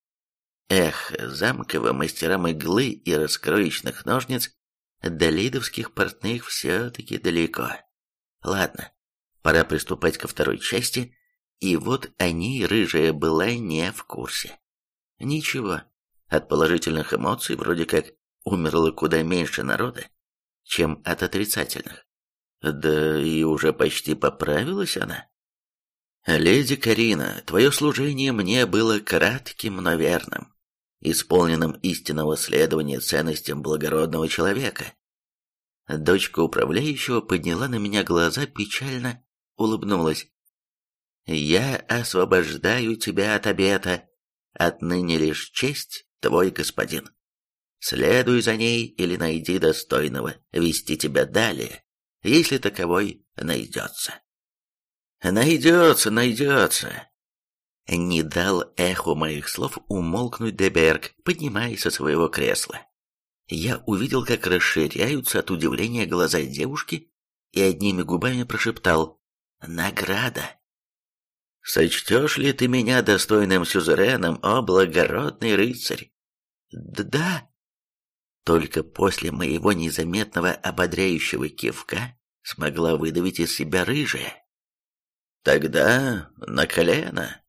Эх, замково мастерам иглы и раскроечных ножниц до лидовских портных все-таки далеко. Ладно, пора приступать ко второй части, и вот о ней рыжая была не в курсе. Ничего, от положительных эмоций вроде как умерло куда меньше народа, чем от отрицательных. Да и уже почти поправилась она. «Леди Карина, твое служение мне было кратким, но верным, исполненным истинного следования ценностям благородного человека». Дочка управляющего подняла на меня глаза, печально улыбнулась. «Я освобождаю тебя от обета, отныне лишь честь твой господин. Следуй за ней или найди достойного вести тебя далее, если таковой найдется. Найдется, найдется. Не дал эху моих слов умолкнуть Деберг, поднимаясь со своего кресла. Я увидел, как расширяются от удивления глаза девушки, и одними губами прошептал «Награда!» «Сочтешь ли ты меня достойным сюзереном, о благородный рыцарь?» «Да», только после моего незаметного ободряющего кивка смогла выдавить из себя рыжая. Тогда на колено.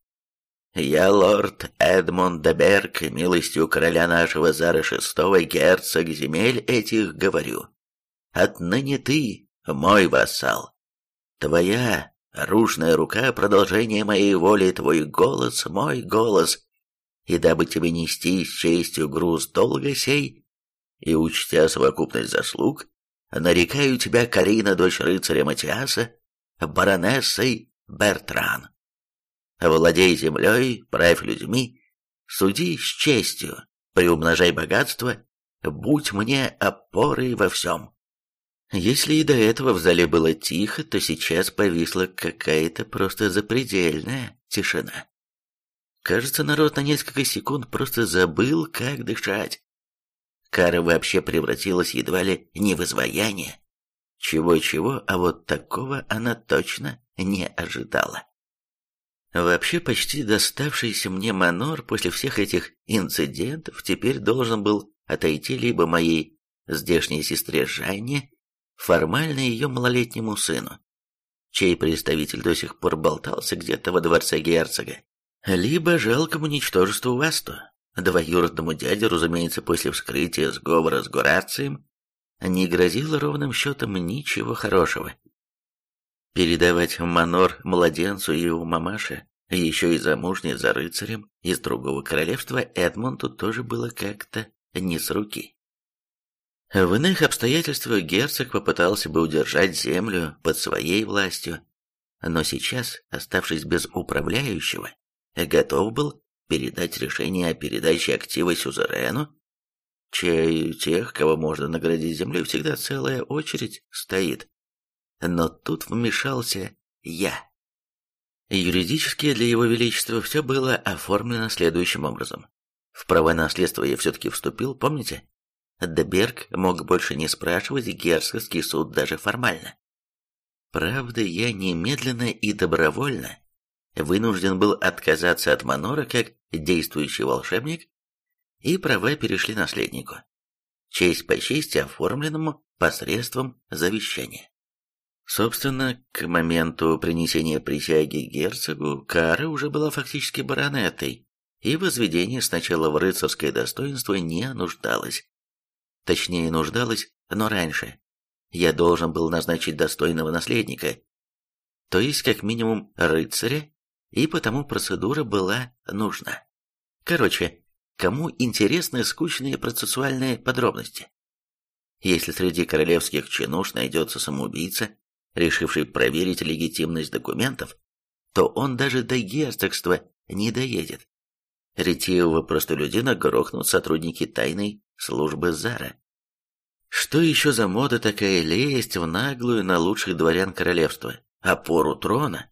Я лорд Эдмонд Деберг, милостью короля нашего Зара Шестого, герцог земель этих, говорю. Отныне ты мой вассал. Твоя оружная рука — продолжение моей воли, твой голос — мой голос. И дабы тебе нести с честью груз долга сей, и, учтя совокупность заслуг, нарекаю тебя, Карина, дочь рыцаря Матиаса, баронессой Бертран. Владей землей, правь людьми, суди с честью, приумножай богатство, будь мне опорой во всем. Если и до этого в зале было тихо, то сейчас повисла какая-то просто запредельная тишина. Кажется, народ на несколько секунд просто забыл, как дышать. Кара вообще превратилась едва ли не в изваяние. Чего-чего, а вот такого она точно не ожидала. Вообще почти доставшийся мне манор после всех этих инцидентов теперь должен был отойти либо моей здешней сестре Жанне, формально ее малолетнему сыну, чей представитель до сих пор болтался где-то во дворце герцога, либо жалкому ничтожеству Васту, Двоюродному дяде, разумеется, после вскрытия сговора с Горацием, не грозило ровным счетом ничего хорошего. Передавать манор младенцу и его мамаше, еще и замужней за рыцарем из другого королевства, Эдмонту тоже было как-то не с руки. В иных обстоятельствах герцог попытался бы удержать землю под своей властью, но сейчас, оставшись без управляющего, готов был передать решение о передаче актива сюзерену, чей тех, кого можно наградить землей, всегда целая очередь стоит. Но тут вмешался я. Юридически для его величества все было оформлено следующим образом. В права наследства я все-таки вступил, помните? Деберг мог больше не спрашивать герцогский суд даже формально. Правда, я немедленно и добровольно вынужден был отказаться от Манора как действующий волшебник, и права перешли наследнику. Честь по чести оформленному посредством завещания. Собственно, к моменту принесения присяги герцогу Кара уже была фактически баронетой, и возведение сначала в рыцарское достоинство не нуждалось. Точнее, нуждалось, но раньше. Я должен был назначить достойного наследника, то есть как минимум рыцаря и потому процедура была нужна. Короче, кому интересны скучные процессуальные подробности? Если среди королевских чинуш найдется самоубийца, решивший проверить легитимность документов, то он даже до герцогства не доедет. Ретивого простолюдина грохнут сотрудники тайной службы Зара. Что еще за мода такая лезть в наглую на лучших дворян королевства, опору трона?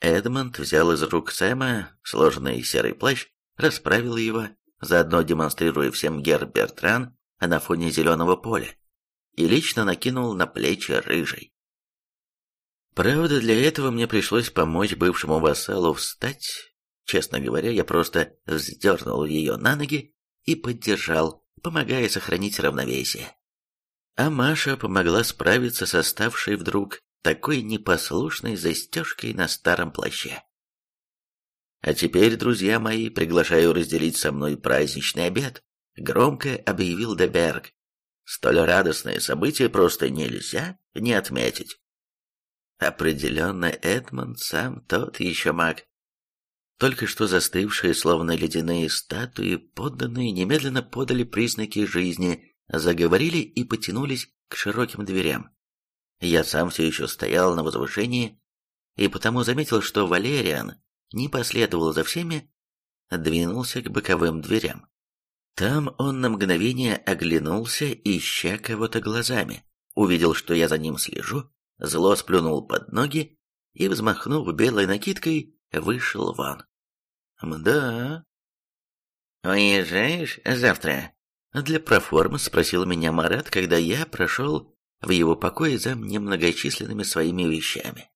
Эдмонд взял из рук Сэма сложенный серый плащ, расправил его, заодно демонстрируя всем герб Бертран на фоне зеленого поля, и лично накинул на плечи рыжий. Правда, для этого мне пришлось помочь бывшему вассалу встать. Честно говоря, я просто вздернул ее на ноги и поддержал, помогая сохранить равновесие. А Маша помогла справиться с оставшей вдруг такой непослушной застежкой на старом плаще. А теперь, друзья мои, приглашаю разделить со мной праздничный обед, громко объявил Деберг. Столь радостное событие просто нельзя не отметить. Определенно, Эдмонд сам тот еще маг. Только что застывшие, словно ледяные статуи, подданные немедленно подали признаки жизни, заговорили и потянулись к широким дверям. Я сам все еще стоял на возвышении, и потому заметил, что Валериан не последовал за всеми, двинулся к боковым дверям. Там он на мгновение оглянулся, ища кого-то глазами, увидел, что я за ним слежу, зло сплюнул под ноги и, взмахнув белой накидкой, вышел вон. «Мда...» «Уезжаешь завтра?» Для проформы спросил меня Марат, когда я прошел в его покое за немногочисленными своими вещами.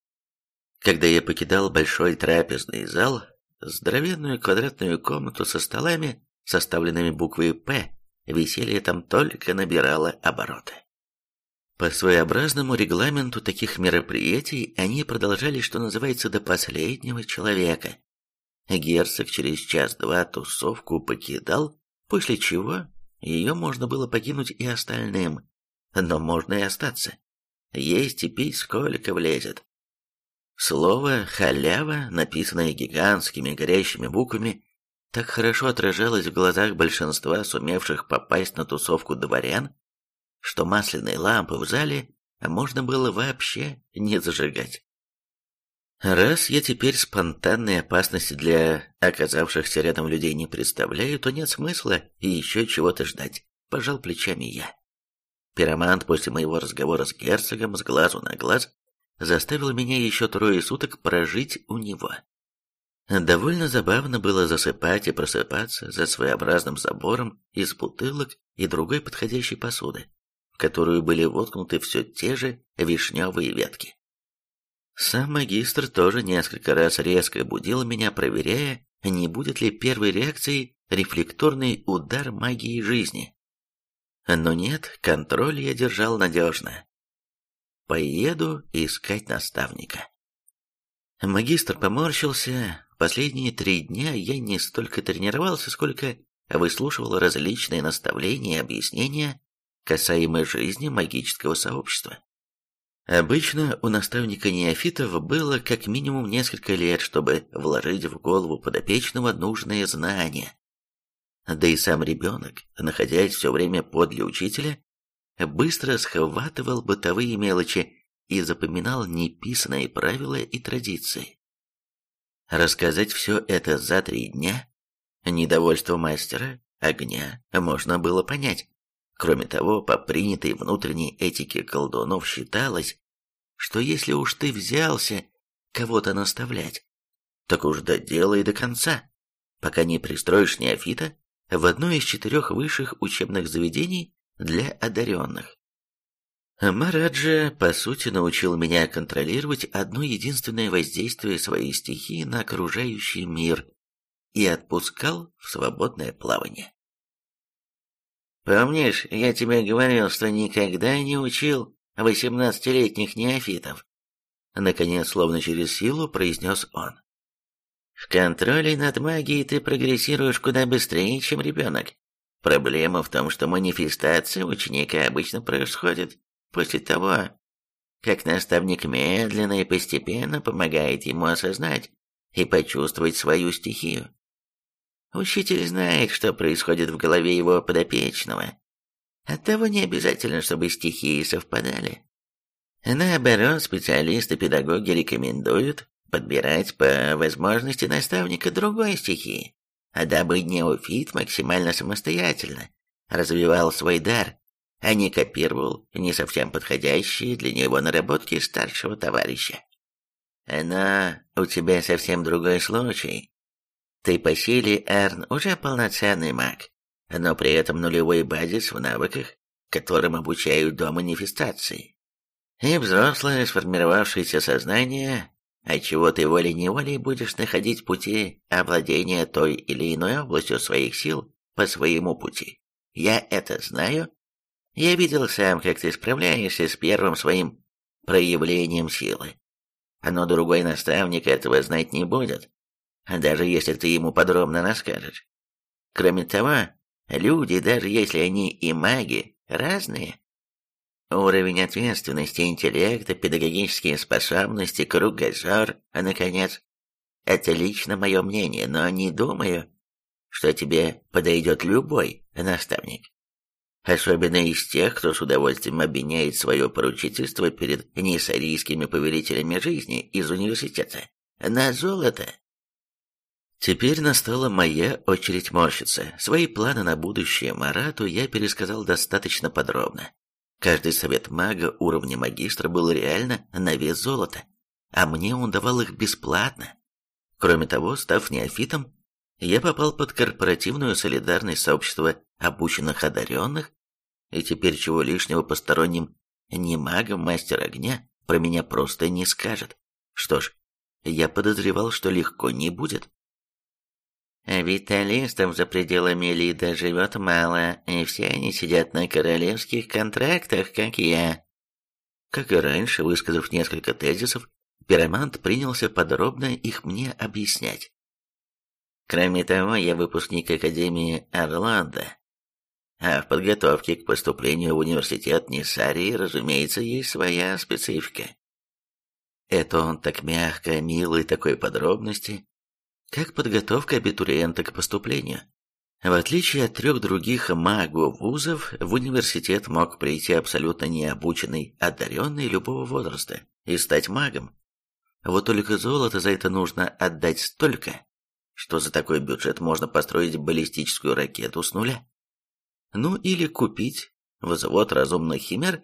Когда я покидал большой трапезный зал, здоровенную квадратную комнату со столами, составленными буквой «П», веселье там только набирало обороты. По своеобразному регламенту таких мероприятий они продолжали, что называется, до последнего человека. Герцог через час-два тусовку покидал, после чего ее можно было покинуть и остальным, но можно и остаться. Есть и пить сколько влезет. Слово «халява», написанное гигантскими горящими буквами, так хорошо отражалось в глазах большинства сумевших попасть на тусовку дворян, что масляные лампы в зале можно было вообще не зажигать. Раз я теперь спонтанной опасности для оказавшихся рядом людей не представляю, то нет смысла и еще чего-то ждать, пожал плечами я. Пиромант после моего разговора с герцогом с глазу на глаз заставил меня еще трое суток прожить у него. Довольно забавно было засыпать и просыпаться за своеобразным забором из бутылок и другой подходящей посуды, в которую были воткнуты все те же вишневые ветки. Сам магистр тоже несколько раз резко будил меня, проверяя, не будет ли первой реакцией рефлекторный удар магии жизни. Но нет, контроль я держал надежно. Поеду искать наставника. Магистр поморщился. Последние три дня я не столько тренировался, сколько выслушивал различные наставления и объяснения, касаемые жизни магического сообщества. Обычно у наставника неофитов было как минимум несколько лет, чтобы вложить в голову подопечного нужные знания. Да и сам ребенок, находясь все время подле учителя, быстро схватывал бытовые мелочи и запоминал неписанные правила и традиции. Рассказать все это за три дня, недовольство мастера, огня, можно было понять. Кроме того, по принятой внутренней этике колдунов считалось, что если уж ты взялся кого-то наставлять, так уж доделай до конца, пока не пристроишь неофита в одно из четырех высших учебных заведений для одаренных. Мараджа, по сути, научил меня контролировать одно единственное воздействие своей стихии на окружающий мир и отпускал в свободное плавание. «Помнишь, я тебе говорил, что никогда не учил восемнадцатилетних неофитов. Наконец, словно через силу, произнес он. В контроле над магией ты прогрессируешь куда быстрее, чем ребенок. Проблема в том, что манифестация ученика обычно происходит после того, как наставник медленно и постепенно помогает ему осознать и почувствовать свою стихию. Учитель знает, что происходит в голове его подопечного, Оттого не обязательно, чтобы стихии совпадали. Наоборот, специалисты-педагоги рекомендуют подбирать по возможности наставника другой стихии, а дабы неофит максимально самостоятельно развивал свой дар, а не копировал не совсем подходящие для него наработки старшего товарища. Но у тебя совсем другой случай. Ты по силе, Эрн, уже полноценный маг, но при этом нулевой базис в навыках, которым обучают до манифестации. И взрослое сформировавшееся сознание, отчего ты волей-неволей будешь находить пути овладения той или иной областью своих сил по своему пути. Я это знаю. Я видел сам, как ты справляешься с первым своим проявлением силы. Но другой наставник этого знать не будет, даже если ты ему подробно расскажешь. Кроме того, люди, даже если они и маги, разные. Уровень ответственности, интеллекта, педагогические способности, кругозор, а, наконец, это лично мое мнение, но не думаю, что тебе подойдет любой наставник. Особенно из тех, кто с удовольствием обменяет свое поручительство перед несарийскими повелителями жизни из университета на золото. Теперь настала моя очередь морщиться. Свои планы на будущее Марату я пересказал достаточно подробно. Каждый совет мага уровня магистра был реально на вес золота, а мне он давал их бесплатно. Кроме того, став неофитом, я попал под корпоративную солидарность сообщества обученных одаренных, и теперь чего лишнего посторонним не магом мастер огня про меня просто не скажет. Что ж, я подозревал, что легко не будет. Виталистов за пределами Лида живет мало, и все они сидят на королевских контрактах, как я. Как и раньше, высказав несколько тезисов, пиромант принялся подробно их мне объяснять. Кроме того, я выпускник Академии Орландо, а в подготовке к поступлению в университет Нисарии, разумеется, есть своя специфика. Это он так мягко, милый такой подробности, как подготовка абитуриента к поступлению. В отличие от трех других магов-вузов, в университет мог прийти абсолютно необученный, одаренный любого возраста и стать магом. Вот только золото за это нужно отдать столько, что за такой бюджет можно построить баллистическую ракету с нуля. Ну или купить взвод разумных химер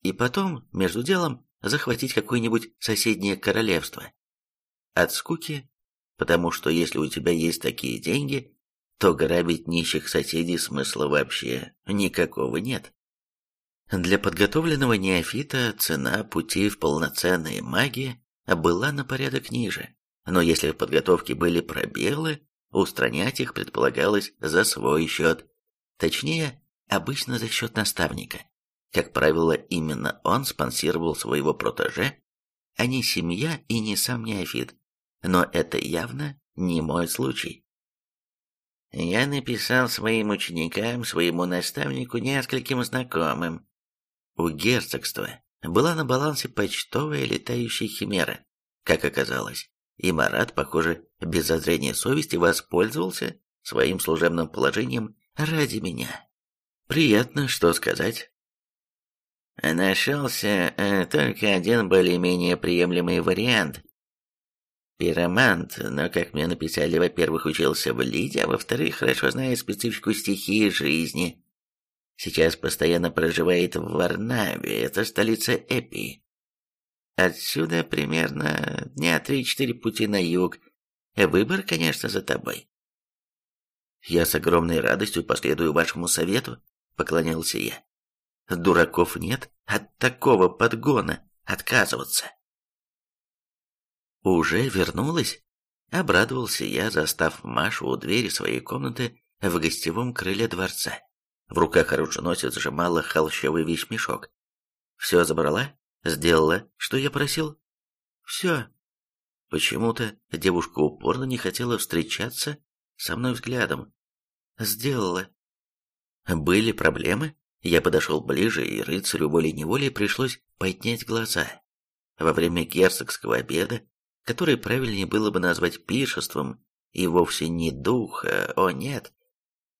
и потом, между делом, захватить какое-нибудь соседнее королевство. От скуки потому что если у тебя есть такие деньги, то грабить нищих соседей смысла вообще никакого нет. Для подготовленного неофита цена пути в полноценные маги была на порядок ниже, но если в подготовке были пробелы, устранять их предполагалось за свой счет, точнее, обычно за счет наставника. Как правило, именно он спонсировал своего протеже, а не семья и не сам неофит но это явно не мой случай. Я написал своим ученикам, своему наставнику, нескольким знакомым. У герцогства была на балансе почтовая летающая химера, как оказалось, и Марат, похоже, без зазрения совести воспользовался своим служебным положением ради меня. Приятно, что сказать. Нашелся э, только один более-менее приемлемый вариант, пиромант, но, как мне написали, во-первых, учился в Лиде, а во-вторых, хорошо знает специфику стихии жизни. Сейчас постоянно проживает в Варнаве, это столица Эпии. Отсюда примерно дня три-четыре пути на юг. Выбор, конечно, за тобой. Я с огромной радостью последую вашему совету, поклонился я. Дураков нет от такого подгона отказываться. «Уже вернулась?» Обрадовался я, застав Машу у двери своей комнаты в гостевом крыле дворца. В руках оруженосец сжимала холщовый вещмешок. «Все забрала? Сделала, что я просил?» «Все». Почему-то девушка упорно не хотела встречаться со мной взглядом. «Сделала». Были проблемы? Я подошел ближе, и рыцарю волей-неволей пришлось поднять глаза. Во время герцогского обеда который правильнее было бы назвать пиршеством, и вовсе не духа, о нет.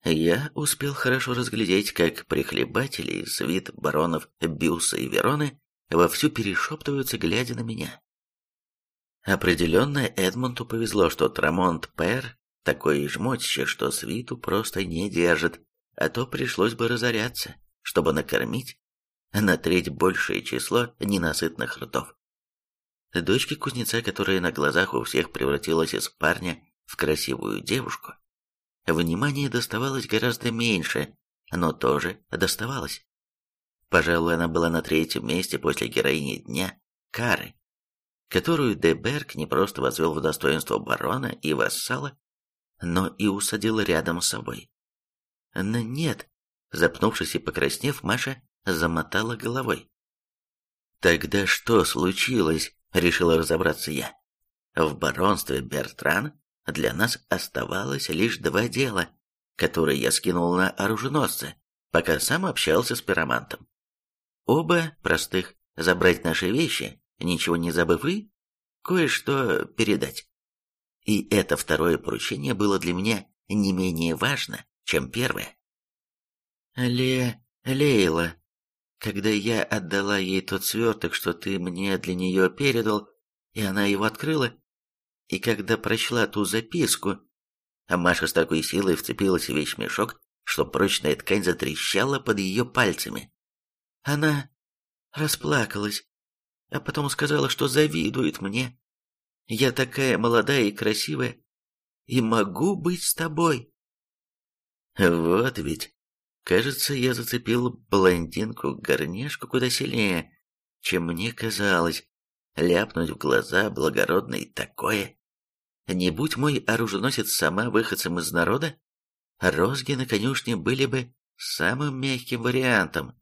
Я успел хорошо разглядеть, как прихлебатели вид баронов Бюса и Вероны вовсю перешептываются, глядя на меня. Определенно Эдмонту повезло, что Трамонт Пер такой жмотище, что свиту просто не держит, а то пришлось бы разоряться, чтобы накормить на треть большее число ненасытных ртов дочки кузнеца, которая на глазах у всех превратилась из парня в красивую девушку. Внимание доставалось гораздо меньше, но тоже доставалось. Пожалуй, она была на третьем месте после героини дня Кары, которую Деберг не просто возвел в достоинство барона и вассала, но и усадил рядом с собой. Но нет, запнувшись и покраснев, Маша замотала головой. Тогда что случилось? Решила разобраться я. В баронстве Бертран для нас оставалось лишь два дела, которые я скинул на оруженосца, пока сам общался с пиромантом. Оба простых – забрать наши вещи, ничего не забыв и кое-что передать. И это второе поручение было для меня не менее важно, чем первое. Ле... Лейла, когда я отдала ей тот сверток, что ты мне для нее передал, и она его открыла, и когда прочла ту записку, а Маша с такой силой вцепилась в вещмешок, что прочная ткань затрещала под ее пальцами. Она расплакалась, а потом сказала, что завидует мне. Я такая молодая и красивая, и могу быть с тобой. Вот ведь, кажется, я зацепил блондинку-горнешку куда сильнее, чем мне казалось. Ляпнуть в глаза благородной такое. Не будь мой оруженосец сама выходцем из народа, розги на конюшне были бы самым мягким вариантом.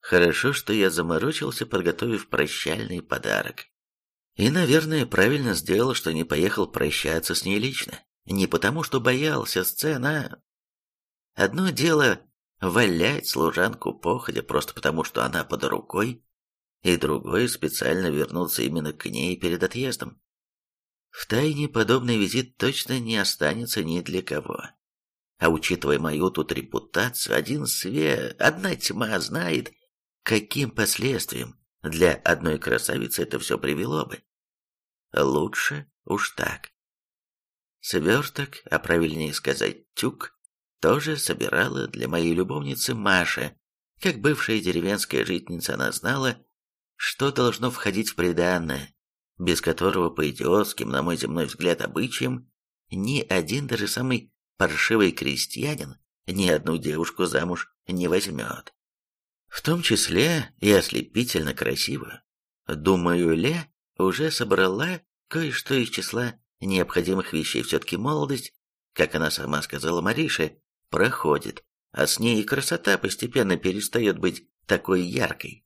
Хорошо, что я заморочился, подготовив прощальный подарок. И, наверное, правильно сделал, что не поехал прощаться с ней лично. Не потому, что боялся сцена. Одно дело валять служанку походя просто потому, что она под рукой, и другое специально вернуться именно к ней перед отъездом. В тайне подобный визит точно не останется ни для кого. А учитывая мою тут репутацию, один свет, одна тьма знает, каким последствиям для одной красавицы это все привело бы. Лучше уж так. Сверток, а правильнее сказать тюк, тоже собирала для моей любовницы Маша. Как бывшая деревенская житница она знала, что должно входить в приданное, без которого по идиотским, на мой земной взгляд, обычаям, ни один даже самый паршивый крестьянин ни одну девушку замуж не возьмет. В том числе и ослепительно красивую. Думаю, Ле уже собрала кое-что из числа необходимых вещей. Все-таки молодость, как она сама сказала Марише, проходит, а с ней и красота постепенно перестает быть такой яркой.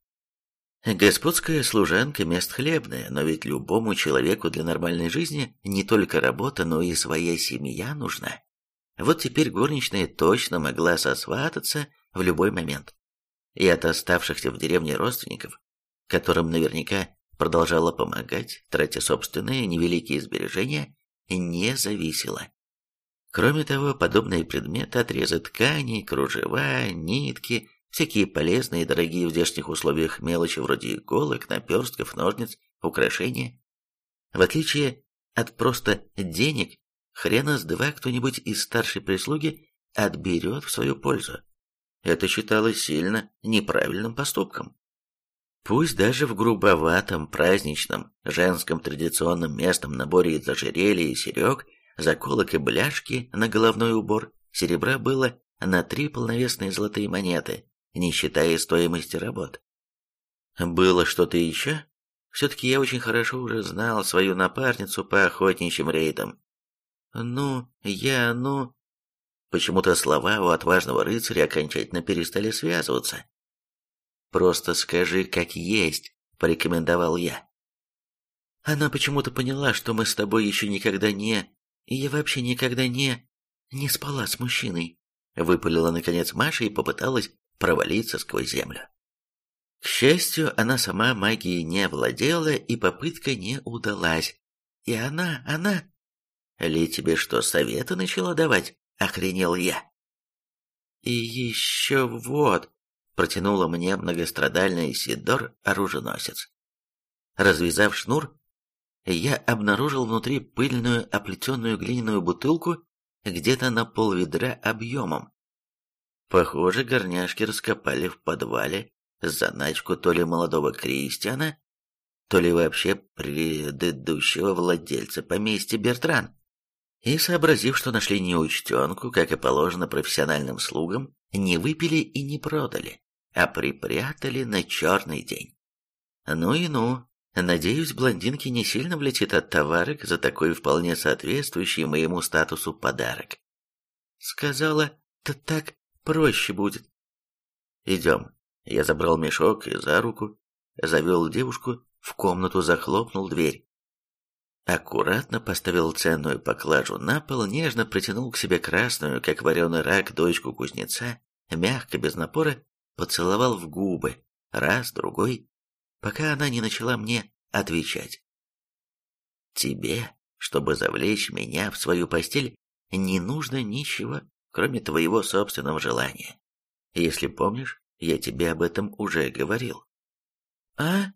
Господская служанка – мест хлебное, но ведь любому человеку для нормальной жизни не только работа, но и своя семья нужна. Вот теперь горничная точно могла сосвататься в любой момент. И от оставшихся в деревне родственников, которым наверняка продолжала помогать, тратя собственные невеликие сбережения, не зависело. Кроме того, подобные предметы, отрезы ткани, кружева, нитки – Всякие полезные и дорогие в здешних условиях мелочи вроде иголок, наперстков, ножниц, украшения. В отличие от просто денег, хрена с два кто-нибудь из старшей прислуги отберет в свою пользу. Это считалось сильно неправильным поступком. Пусть даже в грубоватом, праздничном, женском традиционном местном наборе из ожерелья и серег, заколок и бляшки на головной убор, серебра было на три полновесные золотые монеты, не считая стоимости работ. Было что-то еще? Все-таки я очень хорошо уже знал свою напарницу по охотничьим рейдам. Ну, я, ну... Почему-то слова у отважного рыцаря окончательно перестали связываться. «Просто скажи, как есть», — порекомендовал я. Она почему-то поняла, что мы с тобой еще никогда не... И я вообще никогда не... не спала с мужчиной. Выпалила, наконец, Маша и попыталась провалиться сквозь землю. К счастью, она сама магией не владела, и попытка не удалась. И она, она... Ли тебе что, советы начала давать? Охренел я. И еще вот, протянула мне многострадальный Сидор-оруженосец. Развязав шнур, я обнаружил внутри пыльную оплетенную глиняную бутылку где-то на пол ведра объемом. Похоже, горняшки раскопали в подвале заначку то ли молодого крестьяна, то ли вообще предыдущего владельца поместья Бертран. И, сообразив, что нашли неучтенку, как и положено профессиональным слугам, не выпили и не продали, а припрятали на черный день. Ну и ну, надеюсь, блондинке не сильно влетит от товарок за такой вполне соответствующий моему статусу подарок. Сказала, да так проще будет. Идем. Я забрал мешок и за руку, завел девушку, в комнату захлопнул дверь. Аккуратно поставил ценную поклажу на пол, нежно протянул к себе красную, как вареный рак, дочку кузнеца, мягко, без напора, поцеловал в губы, раз, другой, пока она не начала мне отвечать. «Тебе, чтобы завлечь меня в свою постель, не нужно ничего, кроме твоего собственного желания. Если помнишь, я тебе об этом уже говорил». «А?»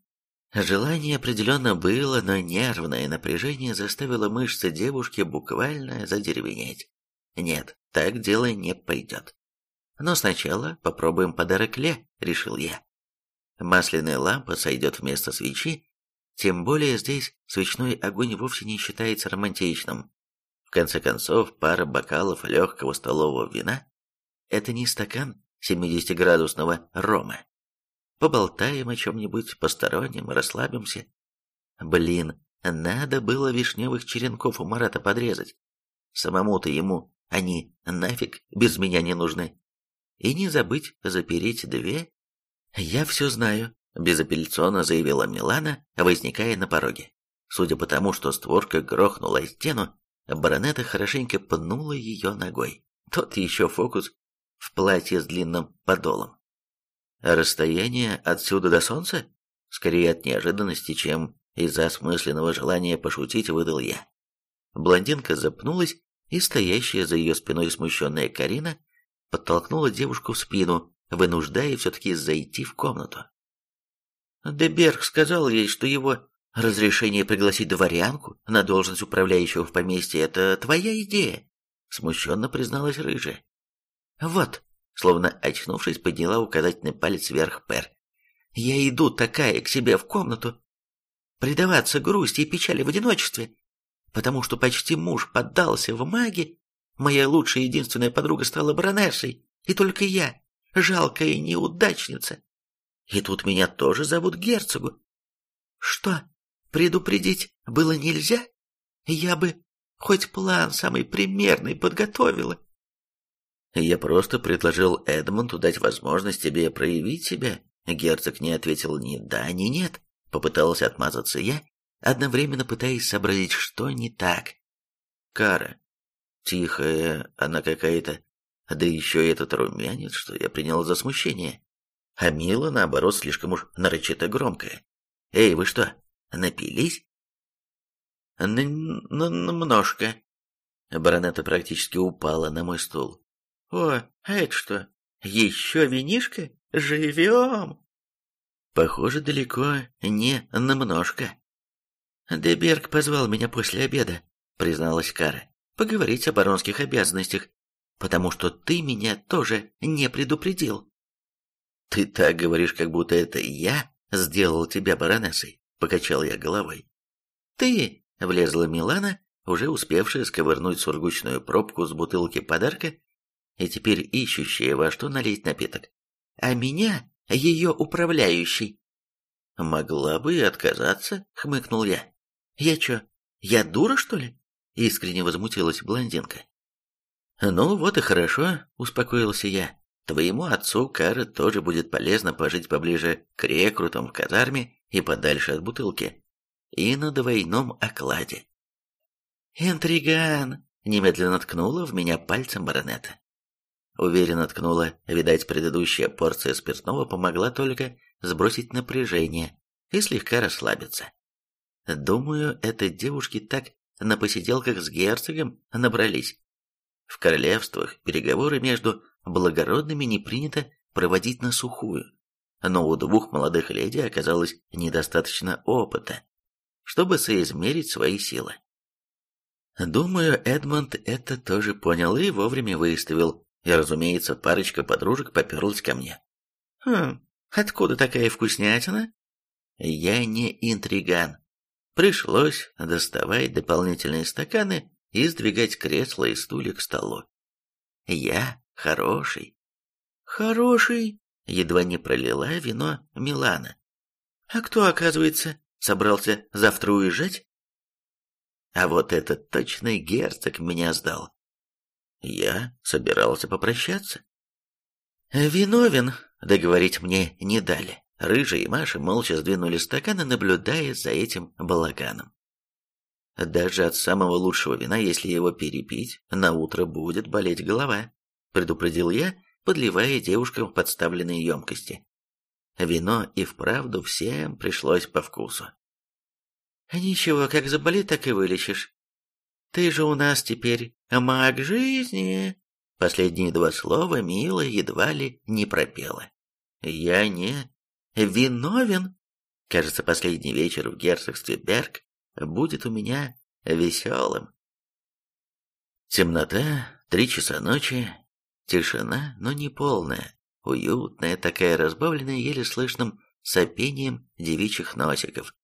Желание определенно было, но нервное напряжение заставило мышцы девушки буквально задеревенеть. Нет, так дело не пойдет. Но сначала попробуем подарок Ле, решил я. Масляная лампа сойдет вместо свечи, тем более здесь свечной огонь вовсе не считается романтичным. В конце концов, пара бокалов легкого столового вина – это не стакан 70-градусного рома. Поболтаем о чем-нибудь постороннем, расслабимся. Блин, надо было вишневых черенков у Марата подрезать. Самому-то ему они нафиг без меня не нужны. И не забыть запереть две. Я все знаю, безапелляционно заявила Милана, возникая на пороге. Судя по тому, что створка грохнула стену, баронета хорошенько пнула ее ногой. Тот еще фокус в платье с длинным подолом. Расстояние отсюда до солнца? Скорее от неожиданности, чем из-за осмысленного желания пошутить, выдал я. Блондинка запнулась, и стоящая за ее спиной смущенная Карина подтолкнула девушку в спину, вынуждая все-таки зайти в комнату. Деберг сказал ей, что его разрешение пригласить дворянку на должность управляющего в поместье – это твоя идея, смущенно призналась рыжая. Вот, Словно очнувшись, подняла указательный палец вверх Пер. «Я иду такая к себе в комнату. Предаваться грусти и печали в одиночестве, потому что почти муж поддался в маги. Моя лучшая единственная подруга стала баронессой, и только я, жалкая неудачница. И тут меня тоже зовут герцогу. Что, предупредить было нельзя? Я бы хоть план самый примерный подготовила. Я просто предложил Эдмонду дать возможность тебе проявить себя. Герцог не ответил ни да, ни нет. Попытался отмазаться я, одновременно пытаясь сообразить, что не так. Кара. Тихая она какая-то. Да еще и этот румянец, что я принял за смущение. А Мила, наоборот, слишком уж нарочито громкая. Эй, вы что, напились? Немножко. Баронета практически упала на мой стул. «О, а это что, еще винишко? Живем!» «Похоже, далеко не намножко». «Деберг позвал меня после обеда», — призналась Кара, — «поговорить о баронских обязанностях, потому что ты меня тоже не предупредил». «Ты так говоришь, как будто это я сделал тебя баронессой», — покачал я головой. «Ты», — влезла Милана, уже успевшая сковырнуть сургучную пробку с бутылки подарка и теперь ищущая во что налить напиток. А меня ее управляющий. Могла бы и отказаться, хмыкнул я. Я чё, я дура, что ли? Искренне возмутилась блондинка. Ну вот и хорошо, успокоился я. Твоему отцу, Кара, тоже будет полезно пожить поближе к рекрутам в казарме и подальше от бутылки. И на двойном окладе. «Интриган!» — немедленно ткнула в меня пальцем баронета. Уверенно ткнула, видать, предыдущая порция спиртного помогла только сбросить напряжение и слегка расслабиться. Думаю, это девушки так на посиделках с герцогом набрались. В королевствах переговоры между благородными не принято проводить на сухую, но у двух молодых леди оказалось недостаточно опыта, чтобы соизмерить свои силы. Думаю, Эдмонд это тоже понял и вовремя выставил и, разумеется, парочка подружек поперлась ко мне. «Хм, откуда такая вкуснятина?» «Я не интриган. Пришлось доставать дополнительные стаканы и сдвигать кресла и стулья к столу. Я хороший». «Хороший?» едва не пролила вино Милана. А кто, оказывается, собрался завтра уезжать? А вот этот точный герцог меня сдал. Я собирался попрощаться. Виновен, договорить мне не дали. Рыжая и Маша молча сдвинули стаканы, наблюдая за этим балаганом. Даже от самого лучшего вина, если его перепить, на утро будет болеть голова, предупредил я, подливая девушкам подставленные емкости. Вино и вправду всем пришлось по вкусу. «Ничего, как заболит, так и вылечишь. Ты же у нас теперь маг жизни!» Последние два слова Мила едва ли не пропела. «Я не виновен!» Кажется, последний вечер в герцогстве Берг будет у меня веселым. Темнота, три часа ночи, тишина, но не полная, уютная, такая разбавленная еле слышным сопением девичьих носиков.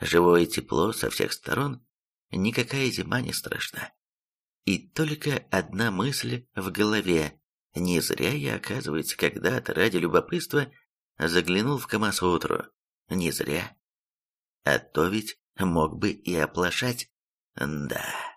Живое тепло со всех сторон, никакая зима не страшна. И только одна мысль в голове. Не зря я, оказывается, когда-то ради любопытства заглянул в Камасутру. Не зря. А то ведь мог бы и оплошать. Да.